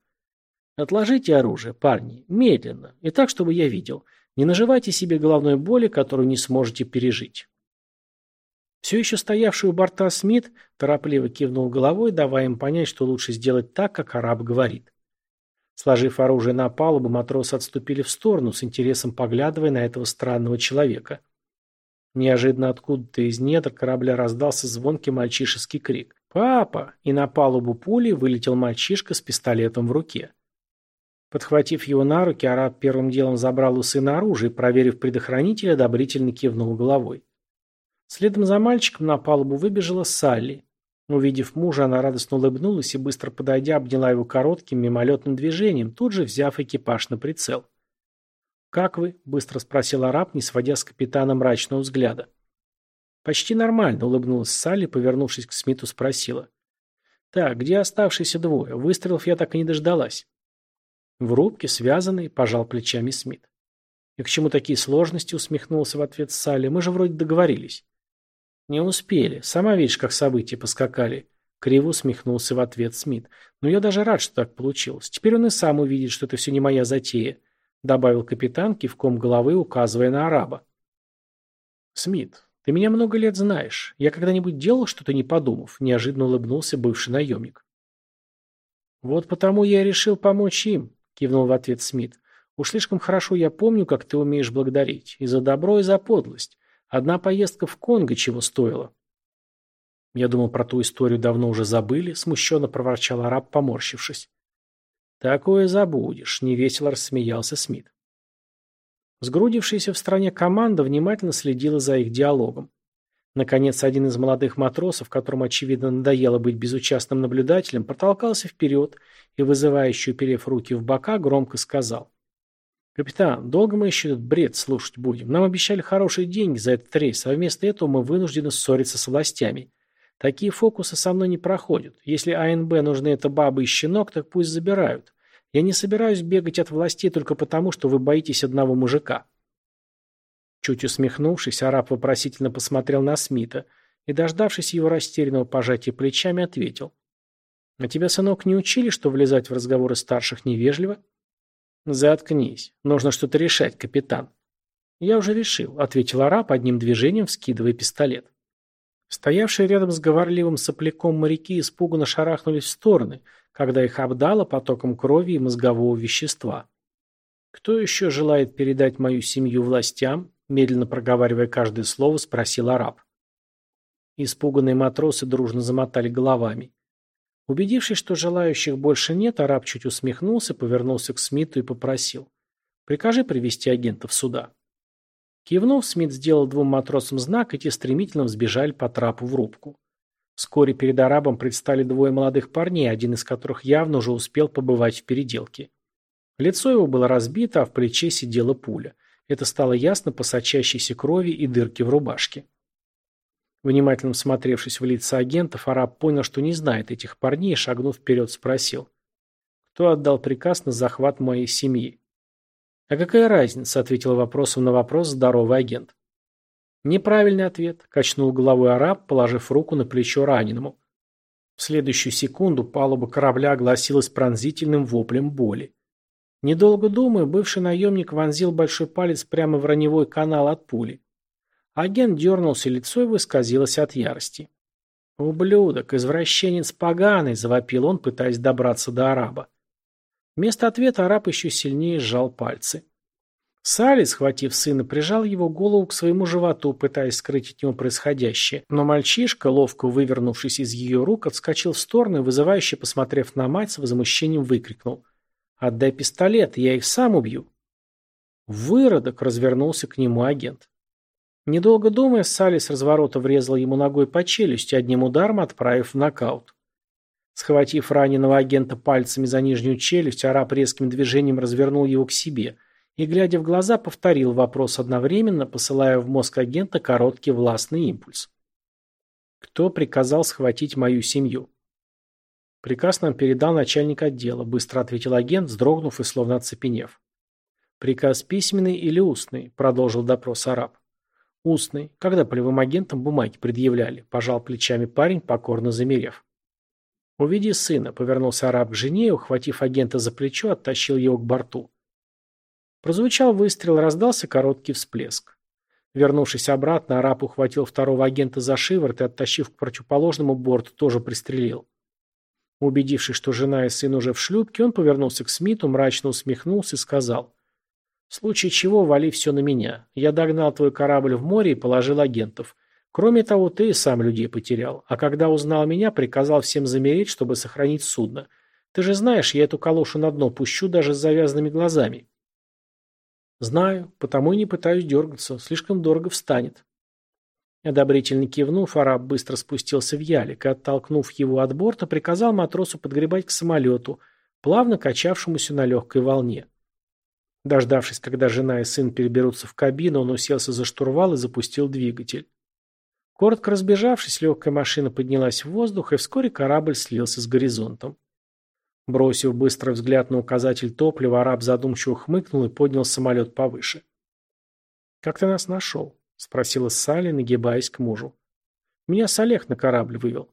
«Отложите оружие, парни, медленно, и так, чтобы я видел. Не наживайте себе головной боли, которую не сможете пережить». Все еще стоявший у борта Смит торопливо кивнул головой, давая им понять, что лучше сделать так, как араб говорит. Сложив оружие на палубу, матросы отступили в сторону, с интересом поглядывая на этого странного человека. Неожиданно откуда-то из недр корабля раздался звонкий мальчишеский крик. «Папа!» И на палубу пули вылетел мальчишка с пистолетом в руке. Подхватив его на руки, араб первым делом забрал у сына оружие проверив предохранитель, одобрительно кивнул головой. Следом за мальчиком на палубу выбежала Салли. Увидев мужа, она радостно улыбнулась и, быстро подойдя, обняла его коротким мимолетным движением, тут же взяв экипаж на прицел. «Как вы?» – быстро спросил араб, не сводя с капитана мрачного взгляда. «Почти нормально», – улыбнулась Салли, повернувшись к Смиту, спросила. «Так, где оставшиеся двое? Выстрелов я так и не дождалась». «В рубке, связанный», – пожал плечами Смит. «И к чему такие сложности?» – усмехнулся в ответ Салли. «Мы же вроде договорились». «Не успели. Сама видишь, как события поскакали». Криво усмехнулся в ответ Смит. «Но я даже рад, что так получилось. Теперь он и сам увидит, что это все не моя затея», добавил капитан, кивком головы указывая на араба. «Смит, ты меня много лет знаешь. Я когда-нибудь делал что-то не подумав?» неожиданно улыбнулся бывший наемник. «Вот потому я решил помочь им», кивнул в ответ Смит. «Уж слишком хорошо я помню, как ты умеешь благодарить. И за добро, и за подлость. Одна поездка в Конго чего стоила. Я думал, про ту историю давно уже забыли, смущенно проворчал араб, поморщившись. Такое забудешь, невесело рассмеялся Смит. Сгрудившаяся в стране команда внимательно следила за их диалогом. Наконец, один из молодых матросов, которому, очевидно, надоело быть безучастным наблюдателем, протолкался вперед и, вызывающе уперев руки в бока, громко сказал. «Капитан, долго мы еще этот бред слушать будем? Нам обещали хорошие деньги за этот рейс, а вместо этого мы вынуждены ссориться с властями. Такие фокусы со мной не проходят. Если АНБ нужны это баба и щенок, так пусть забирают. Я не собираюсь бегать от властей только потому, что вы боитесь одного мужика». Чуть усмехнувшись, араб вопросительно посмотрел на Смита и, дождавшись его растерянного пожатия плечами, ответил. «А тебя, сынок, не учили, что влезать в разговоры старших невежливо?» «Заткнись. Нужно что-то решать, капитан». «Я уже решил», — ответил араб, одним движением вскидывая пистолет. Стоявшие рядом с говорливым сопляком моряки испуганно шарахнулись в стороны, когда их обдало потоком крови и мозгового вещества. «Кто еще желает передать мою семью властям?» Медленно проговаривая каждое слово, спросил араб. Испуганные матросы дружно замотали головами. Убедившись, что желающих больше нет, араб чуть усмехнулся, повернулся к Смиту и попросил. «Прикажи привести агентов сюда». Кивнув, Смит сделал двум матросам знак, и те стремительно взбежали по трапу в рубку. Вскоре перед арабом предстали двое молодых парней, один из которых явно уже успел побывать в переделке. Лицо его было разбито, а в плече сидела пуля. Это стало ясно по сочащейся крови и дырке в рубашке. Внимательно всмотревшись в лица агентов, араб понял, что не знает этих парней, и, шагнув вперед, спросил. «Кто отдал приказ на захват моей семьи?» «А какая разница?» – ответил вопросом на вопрос здоровый агент. «Неправильный ответ», – качнул головой араб, положив руку на плечо раненому. В следующую секунду палуба корабля огласилась пронзительным воплем боли. Недолго думая, бывший наемник вонзил большой палец прямо в раневой канал от пули. Агент дернулся, лицо его исказилось от ярости. «Ублюдок, извращенец поганый!» – завопил он, пытаясь добраться до араба. Вместо ответа араб еще сильнее сжал пальцы. Салли, схватив сына, прижал его голову к своему животу, пытаясь скрыть от него происходящее, но мальчишка, ловко вывернувшись из ее рук, отскочил в сторону и, вызывающе посмотрев на мать, с возмущением выкрикнул. «Отдай пистолет, я их сам убью!» Выродок развернулся к нему агент. Недолго думая, Салли с разворота врезал ему ногой по челюсти, одним ударом отправив в нокаут. Схватив раненого агента пальцами за нижнюю челюсть, араб резким движением развернул его к себе и, глядя в глаза, повторил вопрос одновременно, посылая в мозг агента короткий властный импульс. «Кто приказал схватить мою семью?» «Приказ нам передал начальник отдела», – быстро ответил агент, вздрогнув и словно оцепенев. «Приказ письменный или устный?» – продолжил допрос араб. «Устный. Когда полевым агентам бумаги предъявляли?» – пожал плечами парень, покорно замерев. «Уведи сына», — повернулся араб к жене и, ухватив агента за плечо, оттащил его к борту. Прозвучал выстрел, раздался короткий всплеск. Вернувшись обратно, араб ухватил второго агента за шиворот и, оттащив к противоположному борту, тоже пристрелил. Убедившись, что жена и сын уже в шлюпке, он повернулся к Смиту, мрачно усмехнулся и сказал. «В случае чего вали все на меня. Я догнал твой корабль в море и положил агентов. Кроме того, ты и сам людей потерял, а когда узнал меня, приказал всем замереть, чтобы сохранить судно. Ты же знаешь, я эту калошу на дно пущу даже с завязанными глазами. Знаю, потому и не пытаюсь дергаться, слишком дорого встанет. Одобрительно кивнув, араб быстро спустился в ялик и, оттолкнув его от борта, приказал матросу подгребать к самолету, плавно качавшемуся на легкой волне. Дождавшись, когда жена и сын переберутся в кабину, он уселся за штурвал и запустил двигатель. Коротко разбежавшись, легкая машина поднялась в воздух, и вскоре корабль слился с горизонтом. Бросив быстрый взгляд на указатель топлива, араб задумчиво хмыкнул и поднял самолет повыше. «Как ты нас нашел?» — спросила Салли, нагибаясь к мужу. «Меня Салех на корабль вывел».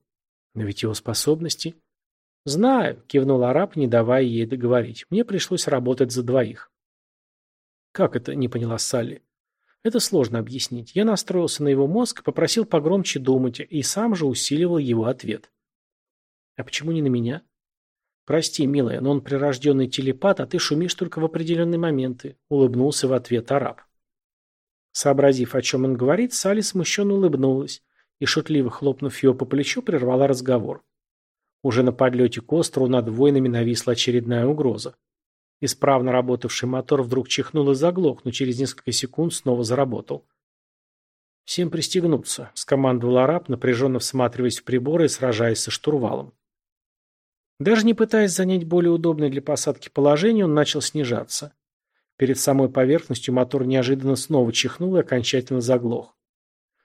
«Но ведь его способности...» «Знаю», — кивнул араб, не давая ей договорить. «Мне пришлось работать за двоих». «Как это?» — не поняла Салли. Это сложно объяснить. Я настроился на его мозг, попросил погромче думать и сам же усиливал его ответ. А почему не на меня? Прости, милая, но он прирожденный телепат, а ты шумишь только в определенные моменты, улыбнулся в ответ араб. Сообразив, о чем он говорит, Салли смущенно улыбнулась и, шутливо хлопнув ее по плечу, прервала разговор. Уже на подлете к острову над воинами нависла очередная угроза. Исправно работавший мотор вдруг чихнул и заглох, но через несколько секунд снова заработал. «Всем пристегнуться», — скомандовал араб, напряженно всматриваясь в приборы и сражаясь со штурвалом. Даже не пытаясь занять более удобное для посадки положение, он начал снижаться. Перед самой поверхностью мотор неожиданно снова чихнул и окончательно заглох.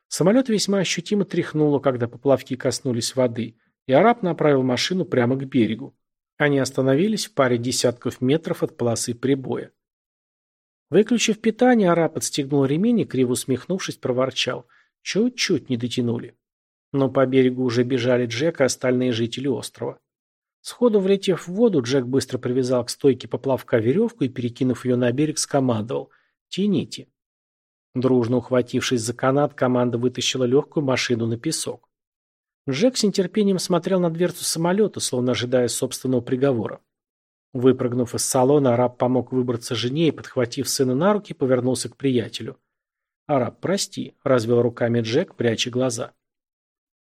Самолет весьма ощутимо тряхнуло, когда поплавки коснулись воды, и араб направил машину прямо к берегу. Они остановились в паре десятков метров от полосы прибоя. Выключив питание, араб отстегнул ремень и, криво усмехнувшись, проворчал. Чуть-чуть не дотянули. Но по берегу уже бежали Джек и остальные жители острова. Сходу влетев в воду, Джек быстро привязал к стойке поплавка веревку и, перекинув ее на берег, скомандовал «Тяните». Дружно ухватившись за канат, команда вытащила легкую машину на песок. Джек с нетерпением смотрел на дверцу самолета, словно ожидая собственного приговора. Выпрыгнув из салона, араб помог выбраться жене и, подхватив сына на руки, повернулся к приятелю. «Араб, прости», — развел руками Джек, пряча глаза.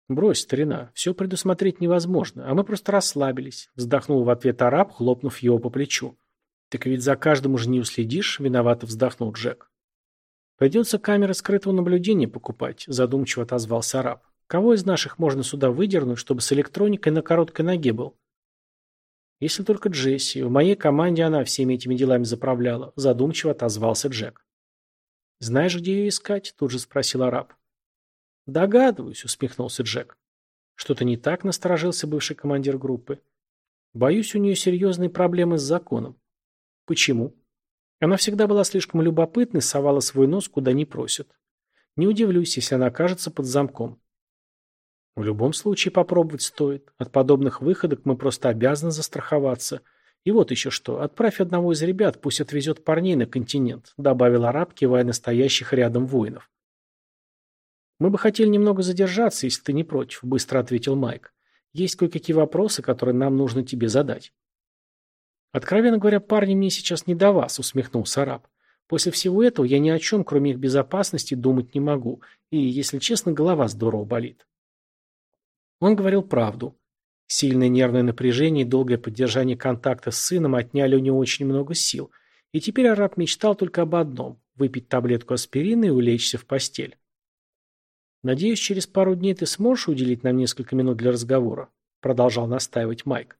«Брось, старина, все предусмотреть невозможно, а мы просто расслабились», — вздохнул в ответ араб, хлопнув его по плечу. «Так ведь за каждым уже не уследишь», — виновато вздохнул Джек. «Придется камеры скрытого наблюдения покупать», — задумчиво отозвался араб. Кого из наших можно сюда выдернуть, чтобы с электроникой на короткой ноге был? Если только Джесси. В моей команде она всеми этими делами заправляла. Задумчиво отозвался Джек. Знаешь, где ее искать? Тут же спросил араб. Догадываюсь, усмехнулся Джек. Что-то не так насторожился бывший командир группы. Боюсь, у нее серьезные проблемы с законом. Почему? Она всегда была слишком любопытной, совала свой нос куда не просят. Не удивлюсь, если она окажется под замком. В любом случае попробовать стоит. От подобных выходок мы просто обязаны застраховаться. И вот еще что. Отправь одного из ребят, пусть отвезет парней на континент, добавил араб, кивая настоящих рядом воинов. Мы бы хотели немного задержаться, если ты не против, быстро ответил Майк. Есть кое-какие вопросы, которые нам нужно тебе задать. Откровенно говоря, парни, мне сейчас не до вас, усмехнулся араб. После всего этого я ни о чем, кроме их безопасности, думать не могу. И, если честно, голова здорово болит. Он говорил правду. Сильное нервное напряжение и долгое поддержание контакта с сыном отняли у него очень много сил, и теперь араб мечтал только об одном – выпить таблетку аспирина и улечься в постель. «Надеюсь, через пару дней ты сможешь уделить нам несколько минут для разговора?» – продолжал настаивать Майк.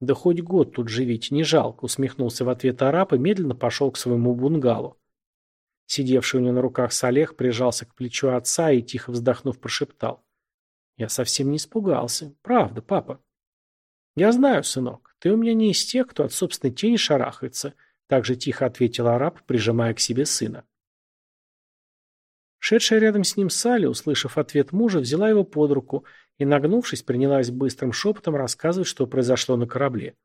«Да хоть год тут живите, не жалко», – усмехнулся в ответ араб и медленно пошел к своему бунгалу. Сидевший у него на руках Салех прижался к плечу отца и, тихо вздохнув, прошептал. Я совсем не испугался. Правда, папа. Я знаю, сынок, ты у меня не из тех, кто от собственной тени шарахается, так же тихо ответил араб, прижимая к себе сына. Шедшая рядом с ним Салли, услышав ответ мужа, взяла его под руку и, нагнувшись, принялась быстрым шепотом рассказывать, что произошло на корабле.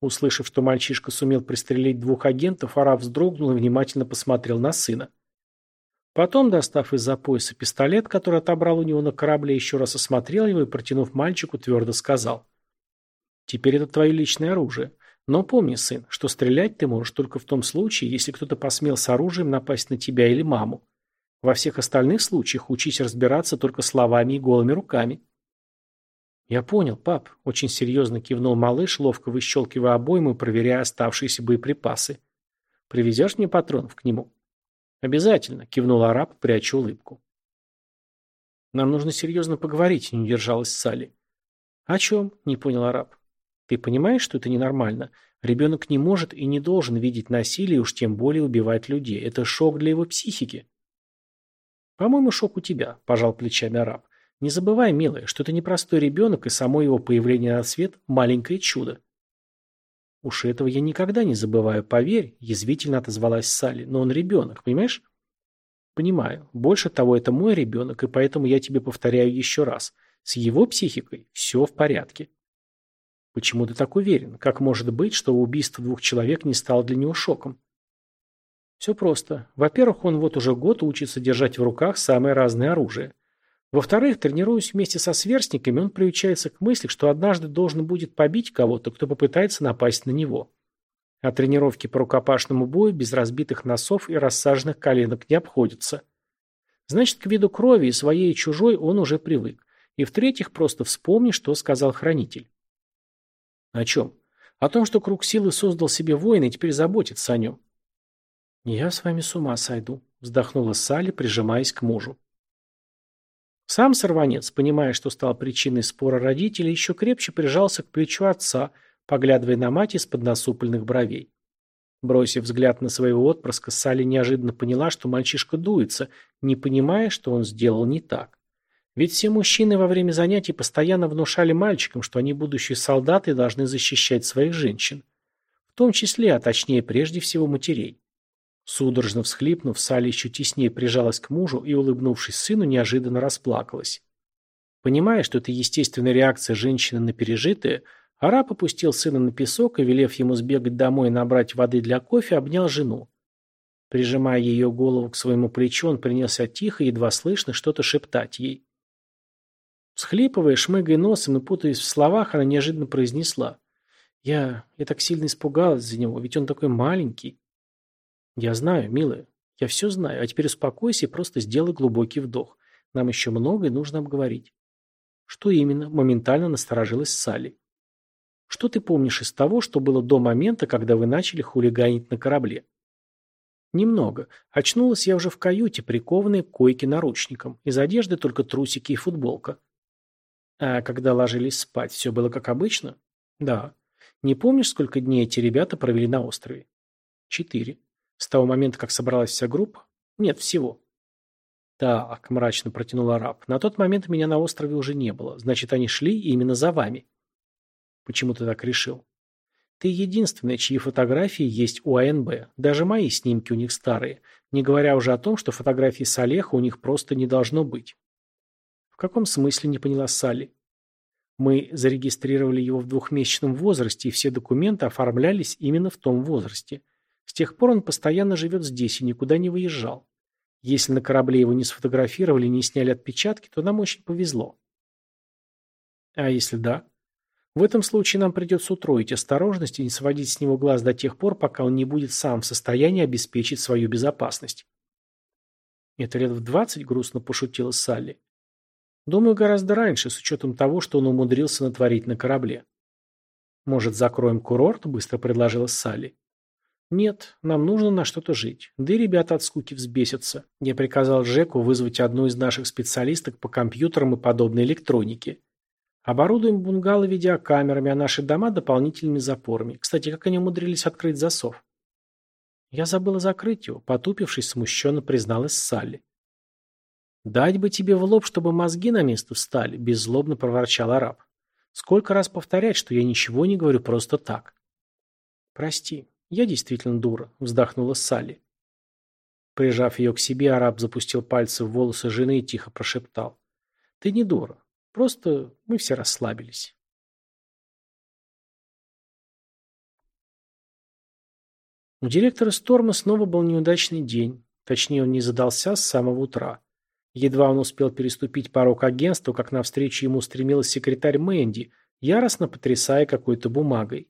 Услышав, что мальчишка сумел пристрелить двух агентов, араб вздрогнул и внимательно посмотрел на сына. Потом, достав из-за пояса пистолет, который отобрал у него на корабле, еще раз осмотрел его и, протянув мальчику, твердо сказал. «Теперь это твое личное оружие. Но помни, сын, что стрелять ты можешь только в том случае, если кто-то посмел с оружием напасть на тебя или маму. Во всех остальных случаях учись разбираться только словами и голыми руками». «Я понял, пап», – очень серьезно кивнул малыш, ловко выщелкивая обойму и проверяя оставшиеся боеприпасы. «Привезешь мне патронов к нему?» «Обязательно», — кивнул араб, пряча улыбку. «Нам нужно серьезно поговорить», — не удержалась Салли. «О чем?» — не понял араб. «Ты понимаешь, что это ненормально? Ребенок не может и не должен видеть насилие, уж тем более убивать людей. Это шок для его психики». «По-моему, шок у тебя», – пожал плечами араб. «Не забывай, милая, что это непростой ребенок, и само его появление на свет – маленькое чудо». «Уж этого я никогда не забываю, поверь», – язвительно отозвалась Салли. «Но он ребенок, понимаешь?» «Понимаю. Больше того, это мой ребенок, и поэтому я тебе повторяю еще раз. С его психикой все в порядке». «Почему ты так уверен? Как может быть, что убийство двух человек не стало для него шоком?» «Все просто. Во-первых, он вот уже год учится держать в руках самое разное оружие. Во-вторых, тренируясь вместе со сверстниками, он приучается к мысли, что однажды должен будет побить кого-то, кто попытается напасть на него. А тренировки по рукопашному бою без разбитых носов и рассаженных коленок не обходятся. Значит, к виду крови и своей и чужой он уже привык. И в-третьих, просто вспомни, что сказал хранитель. О чем? О том, что круг силы создал себе воин и теперь заботится о нем. «Я с вами с ума сойду», — вздохнула Салли, прижимаясь к мужу. Сам сорванец, понимая, что стал причиной спора родителей, еще крепче прижался к плечу отца, поглядывая на мать из-под насупленных бровей. Бросив взгляд на своего отпрыска, Салли неожиданно поняла, что мальчишка дуется, не понимая, что он сделал не так. Ведь все мужчины во время занятий постоянно внушали мальчикам, что они будущие солдаты должны защищать своих женщин. В том числе, а точнее прежде всего матерей. Судорожно всхлипнув, Салли еще теснее прижалась к мужу и, улыбнувшись сыну, неожиданно расплакалась. Понимая, что это естественная реакция женщины на пережитое, араб опустил сына на песок и, велев ему сбегать домой и набрать воды для кофе, обнял жену. Прижимая ее голову к своему плечу, он принялся тихо, едва слышно, что-то шептать ей. Схлипывая, шмыгая носом и путаясь в словах, она неожиданно произнесла. «Я... я так сильно испугалась за него, ведь он такой маленький». «Я знаю, милая, я все знаю, а теперь успокойся и просто сделай глубокий вдох. Нам еще многое нужно обговорить». «Что именно?» – моментально насторожилась Салли. «Что ты помнишь из того, что было до момента, когда вы начали хулиганить на корабле?» «Немного. Очнулась я уже в каюте, прикованной к койке наручником. Из одежды только трусики и футболка». «А когда ложились спать, все было как обычно?» «Да. Не помнишь, сколько дней эти ребята провели на острове?» «Четыре. С того момента, как собралась вся группа?» «Нет, всего». «Так», — мрачно протянул араб, — «на тот момент меня на острове уже не было. Значит, они шли именно за вами». «Почему ты так решил?» «Ты единственный, чьи фотографии есть у АНБ. Даже мои снимки у них старые. Не говоря уже о том, что фотографий Салеха у них просто не должно быть». «В каком смысле?» — не поняла Салли. «Мы зарегистрировали его в двухмесячном возрасте, и все документы оформлялись именно в том возрасте. С тех пор он постоянно живет здесь и никуда не выезжал. Если на корабле его не сфотографировали, не сняли отпечатки, то нам очень повезло. А если да? В этом случае нам придется утроить осторожность и не сводить с него глаз до тех пор, пока он не будет сам в состоянии обеспечить свою безопасность. Это лет в двадцать грустно пошутила Салли. Думаю, гораздо раньше, с учетом того, что он умудрился натворить на корабле. Может, закроем курорт? Быстро предложила Салли. «Нет, нам нужно на что-то жить. Да и ребята от скуки взбесятся. Я приказал Жеку вызвать одну из наших специалисток по компьютерам и подобной электронике. Оборудуем бунгало видеокамерами, а наши дома дополнительными запорами. Кстати, как они умудрились открыть засов?» Я забыла закрыть его, потупившись, смущенно призналась Салли. «Дать бы тебе в лоб, чтобы мозги на место встали», – беззлобно проворчал араб. «Сколько раз повторять, что я ничего не говорю просто так?» «Прости, «Я действительно дура», — вздохнула Салли. Прижав ее к себе, араб запустил пальцы в волосы жены и тихо прошептал. «Ты не дура. Просто мы все расслабились». У директора Сторма снова был неудачный день. Точнее, он не задался с самого утра. Едва он успел переступить порог агентства, как навстречу ему стремилась секретарь Мэнди, яростно потрясая какой-то бумагой.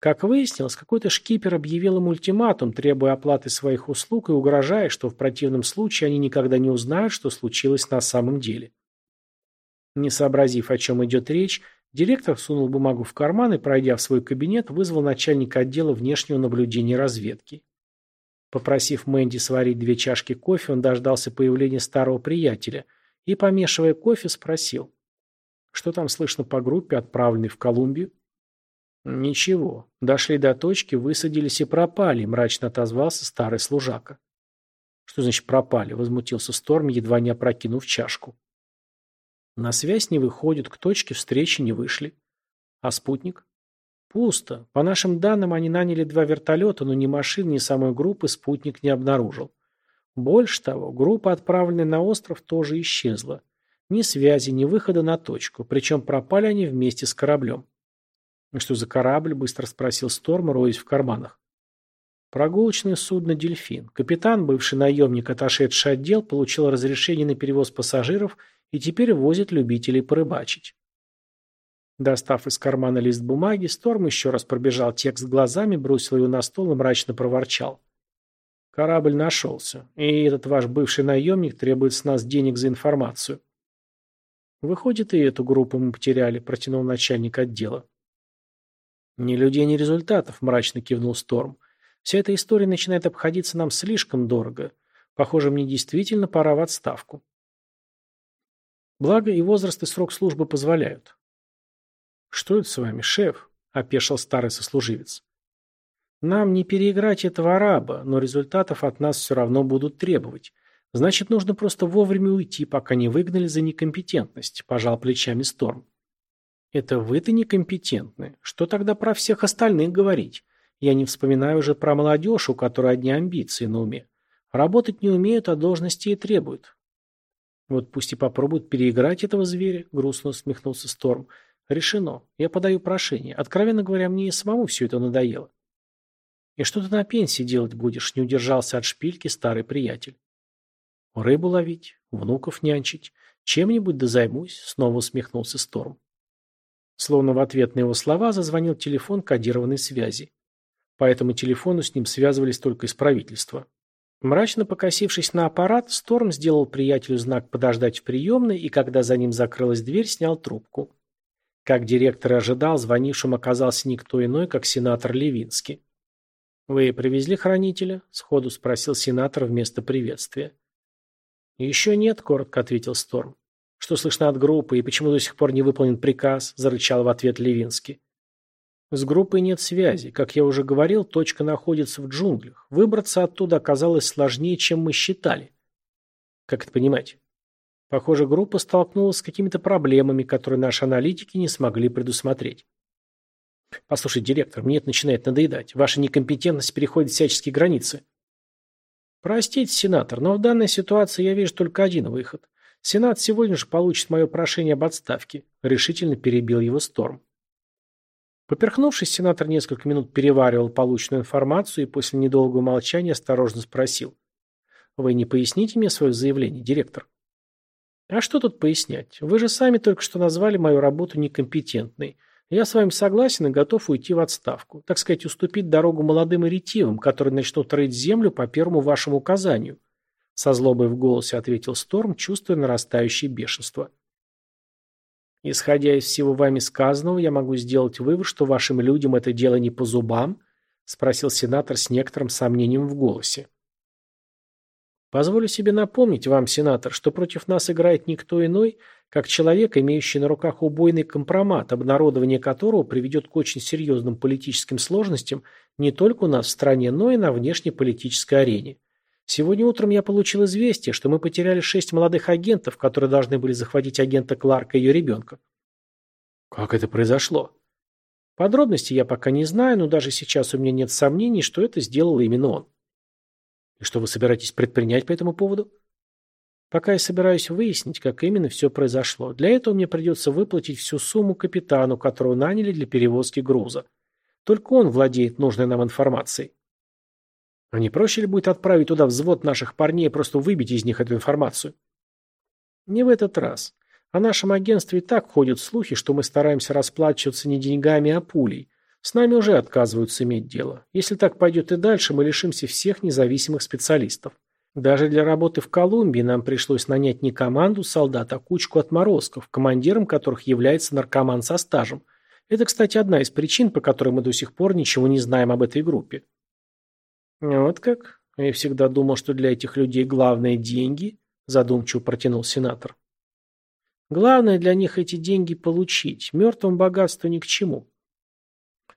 Как выяснилось, какой-то шкипер объявил им ультиматум, требуя оплаты своих услуг и угрожая, что в противном случае они никогда не узнают, что случилось на самом деле. Не сообразив, о чем идет речь, директор сунул бумагу в карман и, пройдя в свой кабинет, вызвал начальника отдела внешнего наблюдения разведки. Попросив Мэнди сварить две чашки кофе, он дождался появления старого приятеля и, помешивая кофе, спросил, что там слышно по группе, отправленной в Колумбию? «Ничего. Дошли до точки, высадились и пропали», – мрачно отозвался старый служака. «Что значит пропали?» – возмутился Сторм, едва не опрокинув чашку. «На связь не выходят, к точке встречи не вышли. А спутник?» «Пусто. По нашим данным, они наняли два вертолета, но ни машин, ни самой группы спутник не обнаружил. Больше того, группа, отправленная на остров, тоже исчезла. Ни связи, ни выхода на точку, причем пропали они вместе с кораблем». «Что за корабль?» – быстро спросил Сторм, роясь в карманах. Прогулочное судно «Дельфин». Капитан, бывший наемник, отошедший отдел, получил разрешение на перевоз пассажиров и теперь возит любителей порыбачить. Достав из кармана лист бумаги, Сторм еще раз пробежал текст глазами, бросил его на стол и мрачно проворчал. «Корабль нашелся, и этот ваш бывший наемник требует с нас денег за информацию». «Выходит, и эту группу мы потеряли», – протянул начальник отдела. «Ни людей, ни результатов», – мрачно кивнул Сторм. «Вся эта история начинает обходиться нам слишком дорого. Похоже, мне действительно пора в отставку». Благо и возраст и срок службы позволяют. «Что это с вами, шеф?» – опешил старый сослуживец. «Нам не переиграть этого араба, но результатов от нас все равно будут требовать. Значит, нужно просто вовремя уйти, пока не выгнали за некомпетентность, пожал плечами Сторм. Это вы-то некомпетентны. Что тогда про всех остальных говорить? Я не вспоминаю уже про молодежь, у которой одни амбиции на уме. Работать не умеют, а должности и требуют. Вот пусть и попробуют переиграть этого зверя, грустно усмехнулся Сторм. Решено. Я подаю прошение. Откровенно говоря, мне и самому все это надоело. И что ты на пенсии делать будешь? Не удержался от шпильки старый приятель. Рыбу ловить, внуков нянчить. Чем-нибудь да займусь, снова усмехнулся Сторм. Словно в ответ на его слова зазвонил телефон кодированной связи. По этому телефону с ним связывались только из правительства. Мрачно покосившись на аппарат, Сторм сделал приятелю знак подождать в приемной и, когда за ним закрылась дверь, снял трубку. Как директор ожидал, звонившим оказался никто иной, как сенатор Левинский. «Вы привезли хранителя?» – сходу спросил сенатор вместо приветствия. «Еще нет», – коротко ответил Сторм. «Что слышно от группы и почему до сих пор не выполнен приказ?» – зарычал в ответ Левинский. С группой нет связи. Как я уже говорил, точка находится в джунглях. Выбраться оттуда оказалось сложнее, чем мы считали. Как это понимать? Похоже, группа столкнулась с какими-то проблемами, которые наши аналитики не смогли предусмотреть. Послушай, директор, мне это начинает надоедать. Ваша некомпетентность переходит всяческие границы. Простите, сенатор, но в данной ситуации я вижу только один выход. Сенат сегодня же получит мое прошение об отставке. Решительно перебил его Сторм. Поперхнувшись, сенатор несколько минут переваривал полученную информацию и после недолгого молчания осторожно спросил. «Вы не поясните мне свое заявление, директор?» «А что тут пояснять? Вы же сами только что назвали мою работу некомпетентной. Я с вами согласен и готов уйти в отставку. Так сказать, уступить дорогу молодым и ретивым, которые начнут рыть землю по первому вашему указанию». Со злобой в голосе ответил Сторм, чувствуя нарастающее бешенство. Исходя из всего вами сказанного, я могу сделать вывод, что вашим людям это дело не по зубам? Спросил сенатор с некоторым сомнением в голосе. Позволю себе напомнить вам, сенатор, что против нас играет никто иной, как человек, имеющий на руках убойный компромат, обнародование которого приведет к очень серьезным политическим сложностям не только у нас в стране, но и на внешнеполитической арене. Сегодня утром я получил известие, что мы потеряли шесть молодых агентов, которые должны были захватить агента Кларка и ее ребенка. Как это произошло? Подробности я пока не знаю, но даже сейчас у меня нет сомнений, что это сделал именно он. И что вы собираетесь предпринять по этому поводу? Пока я собираюсь выяснить, как именно все произошло. Для этого мне придется выплатить всю сумму капитану, которого наняли для перевозки груза. Только он владеет нужной нам информацией. А не проще ли будет отправить туда взвод наших парней и просто выбить из них эту информацию? Не в этот раз. О нашем агентстве и так ходят слухи, что мы стараемся расплачиваться не деньгами, а пулей. С нами уже отказываются иметь дело. Если так пойдет и дальше, мы лишимся всех независимых специалистов. Даже для работы в Колумбии нам пришлось нанять не команду солдат, а кучку отморозков, командиром которых является наркоман со стажем. Это, кстати, одна из причин, по которой мы до сих пор ничего не знаем об этой группе. «Вот как? Я всегда думал, что для этих людей главное – деньги», – задумчиво протянул сенатор. «Главное для них эти деньги получить. Мертвым богатство ни к чему».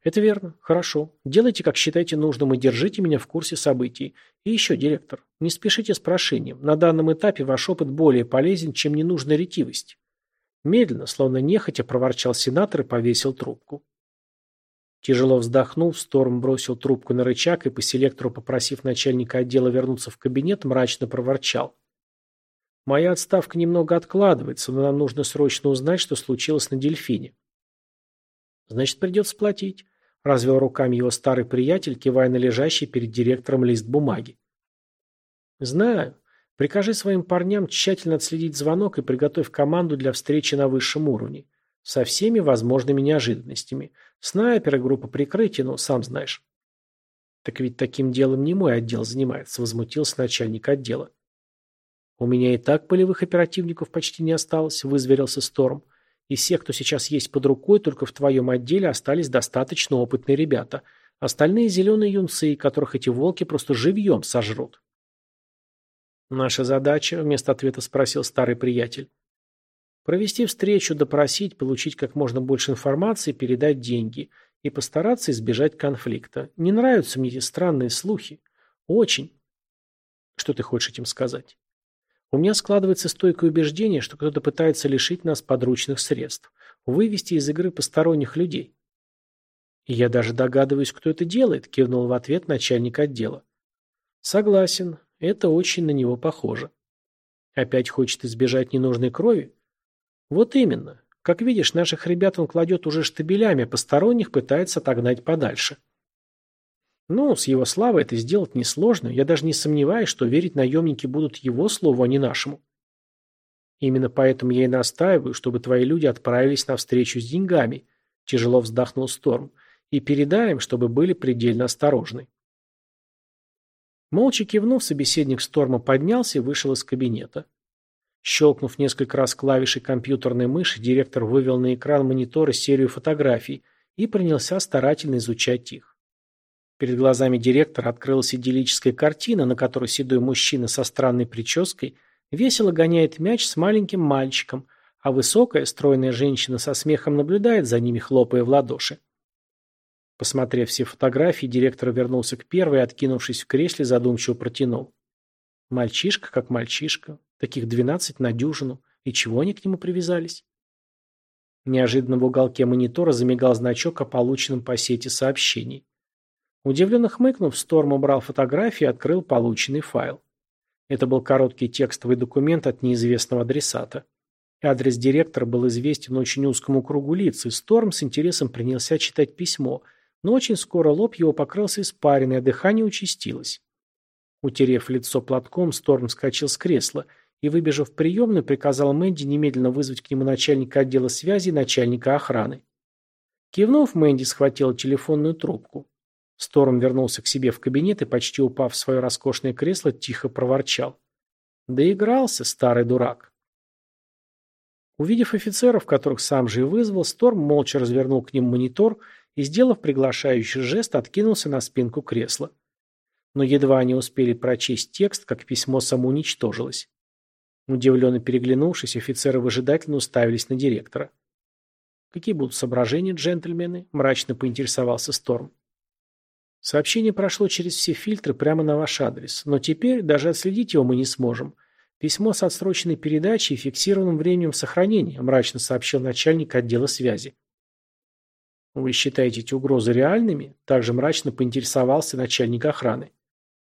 «Это верно. Хорошо. Делайте, как считаете нужным, и держите меня в курсе событий. И еще, директор, не спешите с прошением. На данном этапе ваш опыт более полезен, чем ненужная ретивость». Медленно, словно нехотя, проворчал сенатор и повесил трубку. Тяжело вздохнув, Сторм бросил трубку на рычаг и по селектору, попросив начальника отдела вернуться в кабинет, мрачно проворчал. «Моя отставка немного откладывается, но нам нужно срочно узнать, что случилось на дельфине». «Значит, придется платить», — развел руками его старый приятель, кивая на лежащий перед директором лист бумаги. «Знаю. Прикажи своим парням тщательно отследить звонок и приготовь команду для встречи на высшем уровне. Со всеми возможными неожиданностями. Снайперы, группа прикрытия, ну, сам знаешь. Так ведь таким делом не мой отдел занимается, возмутился начальник отдела. У меня и так полевых оперативников почти не осталось, вызверился Сторм. И все, кто сейчас есть под рукой, только в твоем отделе остались достаточно опытные ребята. Остальные зеленые юнцы, которых эти волки просто живьем сожрут. Наша задача, вместо ответа спросил старый приятель. Провести встречу, допросить, получить как можно больше информации, передать деньги. И постараться избежать конфликта. Не нравятся мне эти странные слухи. Очень. Что ты хочешь этим сказать? У меня складывается стойкое убеждение, что кто-то пытается лишить нас подручных средств, вывести из игры посторонних людей. И я даже догадываюсь, кто это делает, кивнул в ответ начальник отдела. Согласен, это очень на него похоже. Опять хочет избежать ненужной крови? Вот именно. Как видишь, наших ребят он кладет уже штабелями, посторонних пытается отогнать подальше. Ну, с его славой это сделать несложно. Я даже не сомневаюсь, что верить наемники будут его слову, а не нашему. Именно поэтому я и настаиваю, чтобы твои люди отправились на встречу с деньгами, тяжело вздохнул Сторм, и передай им, чтобы были предельно осторожны. Молча кивнув, собеседник Сторма поднялся и вышел из кабинета. Щелкнув несколько раз клавишей компьютерной мыши, директор вывел на экран монитора серию фотографий и принялся старательно изучать их. Перед глазами директора открылась идиллическая картина, на которой седой мужчина со странной прической весело гоняет мяч с маленьким мальчиком, а высокая, стройная женщина со смехом наблюдает за ними, хлопая в ладоши. Посмотрев все фотографии, директор вернулся к первой откинувшись в кресле, задумчиво протянул. Мальчишка как мальчишка, таких двенадцать на дюжину. И чего они к нему привязались? Неожиданно в уголке монитора замигал значок о полученном по сети сообщении. Удивленно хмыкнув, Сторм убрал фотографии и открыл полученный файл. Это был короткий текстовый документ от неизвестного адресата. Адрес директора был известен очень узкому кругу лиц, и Сторм с интересом принялся читать письмо, но очень скоро лоб его покрылся испариной, а дыхание участилось. Утерев лицо платком, Сторм вскочил с кресла и, выбежав в приемную, приказал Мэнди немедленно вызвать к нему начальника отдела связи и начальника охраны. Кивнув, Мэнди схватила телефонную трубку. Сторм вернулся к себе в кабинет и, почти упав в свое роскошное кресло, тихо проворчал. Доигрался, старый дурак. Увидев офицеров, которых сам же и вызвал, Сторм молча развернул к ним монитор и, сделав приглашающий жест, откинулся на спинку кресла. Но едва они успели прочесть текст, как письмо самоуничтожилось. Удивленно переглянувшись, офицеры выжидательно уставились на директора. «Какие будут соображения, джентльмены?» – мрачно поинтересовался Сторм. Сообщение прошло через все фильтры прямо на ваш адрес, но теперь даже отследить его мы не сможем. Письмо с отсроченной передачей и фиксированным временем сохранения, мрачно сообщил начальник отдела связи. Вы считаете эти угрозы реальными? Также мрачно поинтересовался начальник охраны.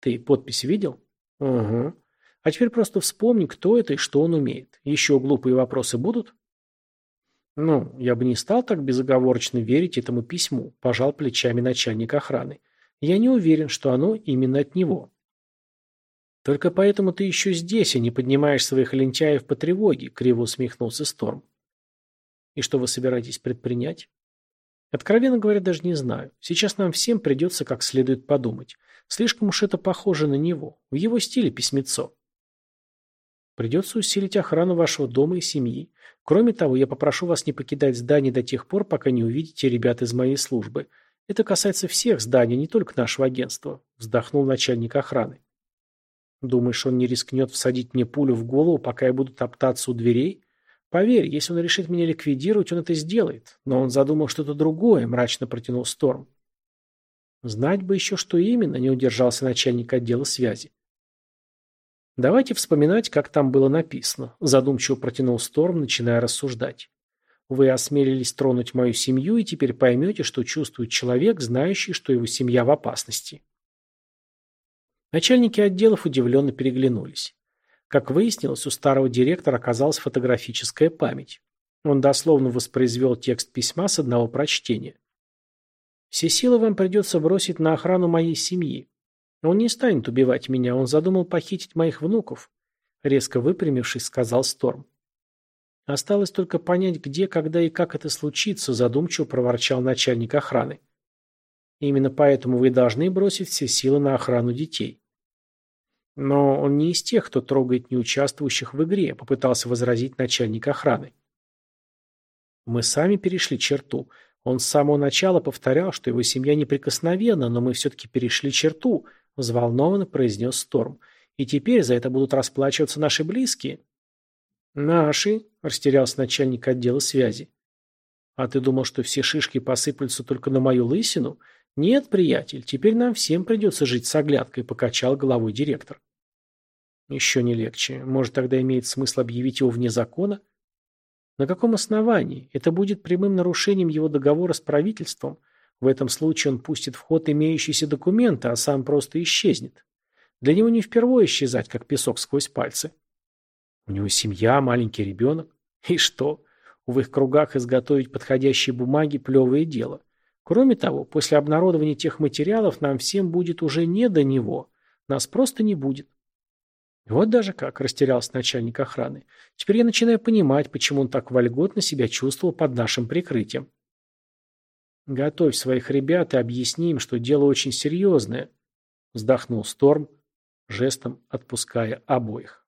Ты подпись видел? Угу. А теперь просто вспомни, кто это и что он умеет. Еще глупые вопросы будут? Ну, я бы не стал так безоговорочно верить этому письму, пожал плечами начальник охраны. Я не уверен, что оно именно от него. Только поэтому ты еще здесь, а не поднимаешь своих лентяев по тревоге, криво усмехнулся Сторм. И что вы собираетесь предпринять? Откровенно говоря, даже не знаю. Сейчас нам всем придется как следует подумать. Слишком уж это похоже на него. В его стиле письмецо. Придется усилить охрану вашего дома и семьи. Кроме того, я попрошу вас не покидать здание до тех пор, пока не увидите ребят из моей службы. Это касается всех зданий, не только нашего агентства», – вздохнул начальник охраны. «Думаешь, он не рискнет всадить мне пулю в голову, пока я буду топтаться у дверей? Поверь, если он решит меня ликвидировать, он это сделает. Но он задумал что-то другое», – мрачно протянул Сторм. «Знать бы еще, что именно», – не удержался начальник отдела связи. «Давайте вспоминать, как там было написано», – задумчиво протянул Сторм, начиная рассуждать. Вы осмелились тронуть мою семью и теперь поймете, что чувствует человек, знающий, что его семья в опасности. Начальники отделов удивленно переглянулись. Как выяснилось, у старого директора оказалась фотографическая память. Он дословно воспроизвел текст письма с одного прочтения. «Все силы вам придется бросить на охрану моей семьи. Он не станет убивать меня, он задумал похитить моих внуков», резко выпрямившись, сказал Сторм. Осталось только понять, где, когда и как это случится, задумчиво проворчал начальник охраны. Именно поэтому вы должны бросить все силы на охрану детей. Но он не из тех, кто трогает неучаствующих в игре, попытался возразить начальник охраны. Мы сами перешли черту. Он с самого начала повторял, что его семья неприкосновенна, но мы все-таки перешли черту, взволнованно произнес Сторм. И теперь за это будут расплачиваться наши близкие. «Наши», – растерялся начальник отдела связи. «А ты думал, что все шишки посыплются только на мою лысину? Нет, приятель, теперь нам всем придется жить с оглядкой», – покачал головой директор. Еще не легче. Может, тогда имеет смысл объявить его вне закона? На каком основании? Это будет прямым нарушением его договора с правительством. В этом случае он пустит в ход имеющиеся документы, а сам просто исчезнет. Для него не впервые исчезать, как песок сквозь пальцы. У него семья, маленький ребенок. И что? В их кругах изготовить подходящие бумаги – плевое дело. Кроме того, после обнародования тех материалов нам всем будет уже не до него. Нас просто не будет. Вот даже как, растерялся начальник охраны. Теперь я начинаю понимать, почему он так вольготно себя чувствовал под нашим прикрытием. Готовь своих ребят и объясни им, что дело очень серьезное. Вздохнул Сторм, жестом отпуская обоих.